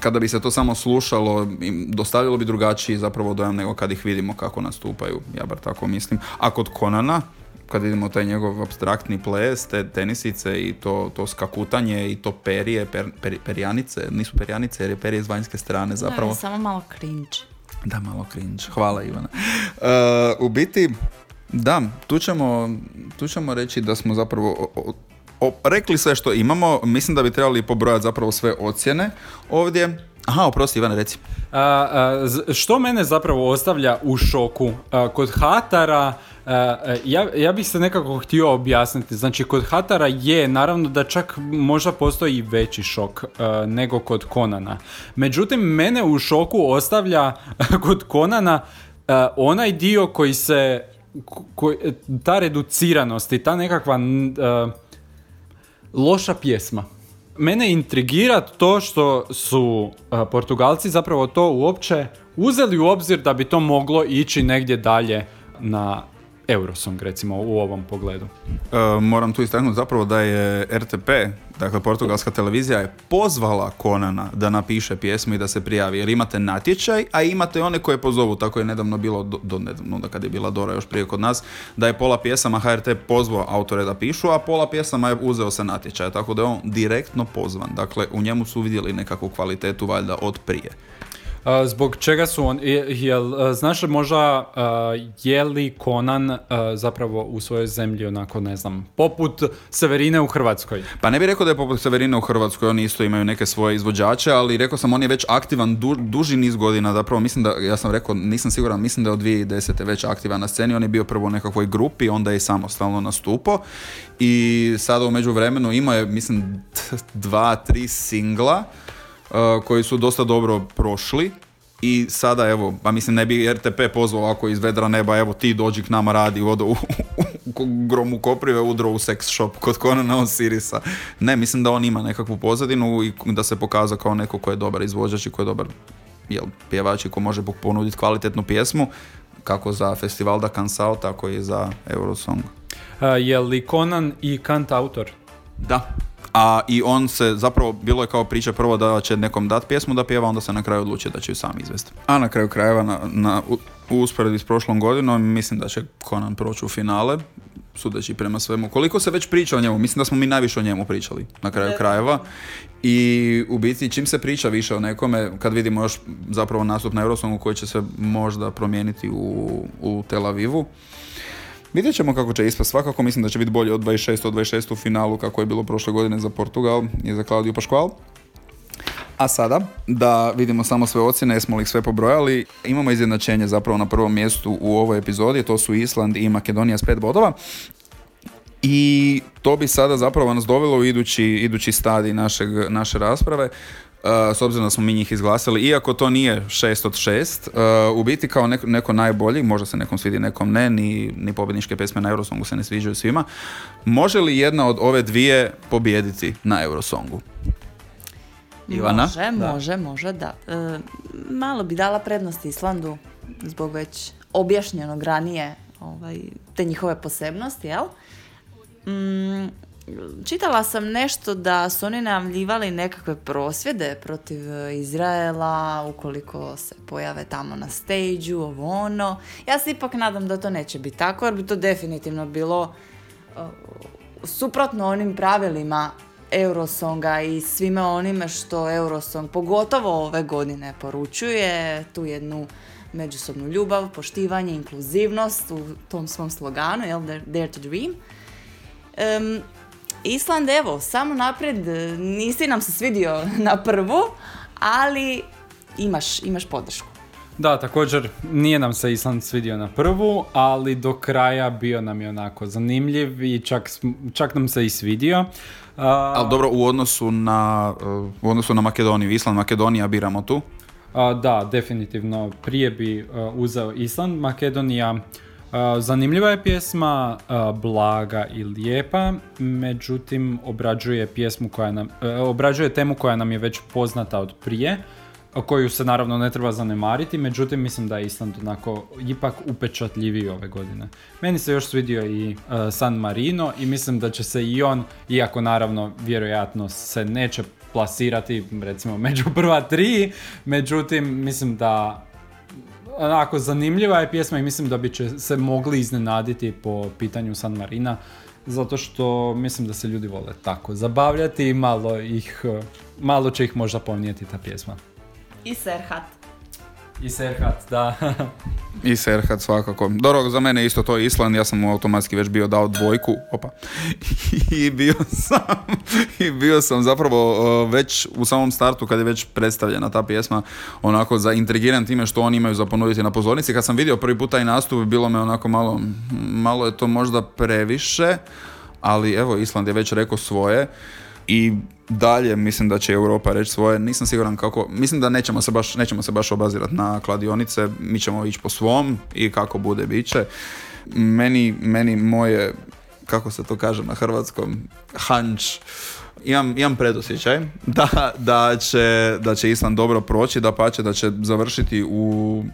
kada bi se to samo slušalo, dostavilo bi drugačiji zapravo dojam nego kad ih vidimo kako nastupaju, ja bar tako mislim. A kod Konana, kad vidimo taj njegov abstraktni ples, te tenisice i to, to skakutanje i to perije, per, per- perjanice, nisu perjanice jer je perje s vanjske strane zapravo. Da, samo malo cringe. Da, malo cringe. Hvala Ivana. Uh, u biti, da, tu ćemo, tu ćemo reći da smo zapravo o- o- o- rekli sve što imamo. Mislim da bi trebali pobrojati zapravo sve ocjene ovdje. Aha, oprosti Ivana, reci. A, a, što mene zapravo ostavlja u šoku? A, kod Hatara, ja, ja bih se nekako htio objasniti. Znači, kod Hatara je, naravno da čak možda postoji veći šok e, nego kod Konana. Međutim, mene u šoku ostavlja kod Konana e, onaj dio koji se, ta reduciranost i ta nekakva e, loša pjesma. Mene intrigira to što su Portugalci zapravo to uopće uzeli u obzir da bi to moglo ići negdje dalje na Eurosong recimo u ovom pogledu. E, moram tu istaknuti zapravo da je RTP, dakle portugalska televizija je pozvala Konana da napiše pjesmu i da se prijavi jer imate natječaj, a imate one koje pozovu, tako je nedavno bilo, do, do nedavno, da kad je bila Dora još prije kod nas, da je pola pjesama HRT pozvao autore da pišu, a pola pjesama je uzeo se natječaja, tako da je on direktno pozvan, dakle u njemu su vidjeli nekakvu kvalitetu valjda od prije. Zbog čega su on, je- jel, znaš možda je li Conan zapravo u svojoj zemlji onako ne znam, poput Severine u Hrvatskoj? Pa ne bih rekao da je poput Severine u Hrvatskoj, oni isto imaju neke svoje izvođače, ali rekao sam on je već aktivan du, duži niz godina, zapravo mislim da, ja sam rekao, nisam siguran, mislim da je od 2010. već aktivan na sceni, on je bio prvo u nekakvoj grupi, onda je samostalno nastupao i sada u međuvremenu imao je, mislim, dva, tri singla koji su dosta dobro prošli i sada evo, pa mislim ne bi RTP pozvao ovako iz vedra neba, evo ti dođi k nama radi, odo u, u gromu Koprive, udro u sex shop kod Conana Osirisa. Ne, mislim da on ima nekakvu pozadinu i da se pokaza kao neko ko je dobar izvođač i ko je dobar jel, pjevač i ko može ponuditi kvalitetnu pjesmu, kako za festival da Kansao, tako i za Eurosong. A, je li Conan i kant autor? Da. A i on se, zapravo, bilo je kao priča prvo da će nekom dat pjesmu da pjeva, onda se na kraju odlučio da će ju sam izvesti. A na kraju krajeva, na, na, u, u usporedbi s prošlom godinom, mislim da će Conan proći u finale, sudeći prema svemu. Koliko se već priča o njemu, mislim da smo mi najviše o njemu pričali na kraju krajeva. I u biti čim se priča više o nekome, kad vidimo još zapravo nastup na Eurosongu koji će se možda promijeniti u, u Tel Avivu, Vidjet ćemo kako će ispast. Svakako mislim da će biti bolje od 26 od 26 u finalu kako je bilo prošle godine za Portugal i za Claudio Paškval. A sada, da vidimo samo sve ocjene, jesmo li ih sve pobrojali, imamo izjednačenje zapravo na prvom mjestu u ovoj epizodi, to su Island i Makedonija s pet bodova. I to bi sada zapravo nas dovelo u idući, idući stadij naše rasprave. Uh, s obzirom da smo mi njih izglasali, iako to nije šest od šest, uh, u biti kao neko, neko najbolji, možda se nekom svidi, nekom ne, ni, ni pobjedničke pesme na Eurosongu se ne sviđaju svima, može li jedna od ove dvije pobijediti na Eurosongu? Ivana? Može, može, može, da. E, malo bi dala prednost Islandu zbog već objašnjenog ranije ovaj, te njihove posebnosti, jel? Mm, čitala sam nešto da su oni najavljivali nekakve prosvjede protiv e, Izraela ukoliko se pojave tamo na stage ovo ono. Ja se ipak nadam da to neće biti tako jer bi to definitivno bilo suprotno onim pravilima Eurosonga i svime onime što Eurosong pogotovo ove godine poručuje, tu jednu međusobnu ljubav, poštivanje, inkluzivnost u tom svom sloganu, jel, Dare- to Dream. Em, Island, evo, samo naprijed, e, nisi nam se svidio na prvu, ali imaš, imaš podršku. Da, također nije nam se Island svidio na prvu, ali do kraja bio nam je onako zanimljiv i čak, čak nam se i svidio. A, Ali dobro, u odnosu na, uh, u odnosu na Makedoniju, Island, Makedonija biramo tu. a, da, definitivno prije bi a, uzeo Island, Makedonija. Zanimljiva je pjesma, blaga i lijepa, međutim obrađuje pjesmu koja nam, e, obrađuje temu koja nam je već poznata od prije, koju se naravno ne treba zanemariti, međutim mislim da je Island onako ipak upečatljiviji ove godine. Meni se još svidio i e, San Marino i mislim da će se i on, iako naravno vjerojatno se neće plasirati recimo među prva tri, međutim mislim da onako zanimljiva je pjesma i mislim da bi će se mogli iznenaditi po pitanju San Marina zato što mislim da se ljudi vole tako zabavljati i malo ih, malo će ih možda ponijeti ta pjesma. I Serhat. I Serhat, da. I Serhat svakako. Dobro, za mene isto to je Island, ja sam mu automatski već bio dao dvojku, opa. I bio sam, i bio sam zapravo već u samom startu kad je već predstavljena ta pjesma, onako zaintrigiran time što oni imaju za ponuditi na pozornici. Kad sam vidio prvi puta i nastup, bilo me onako malo, malo je to možda previše, ali evo, Island je već rekao svoje i dalje mislim da će Europa reći svoje, nisam siguran kako, mislim da nećemo se baš, nećemo se baš obazirati na kladionice, mi ćemo ići po svom i kako bude bit će. Meni, meni moje, kako se to kaže na hrvatskom, hanč, imam, imam predosjećaj da, da, će, da će Island dobro proći, da pače da će završiti u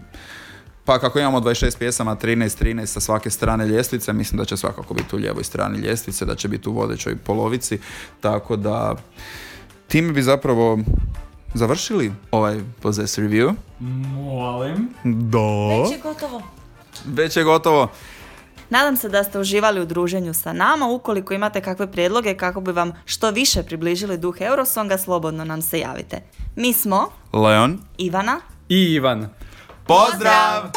pa kako imamo 26 pjesama, 13-13 sa svake strane ljestvice, mislim da će svakako biti u lijevoj strani ljestvice, da će biti u vodećoj polovici, tako da time bi zapravo završili ovaj Possess Review. Molim. Do. Već je gotovo. Već je gotovo. Nadam se da ste uživali u druženju sa nama. Ukoliko imate kakve prijedloge kako bi vam što više približili duh Eurosonga, slobodno nam se javite. Mi smo Leon. Ivana I Ivan. Pozdrav!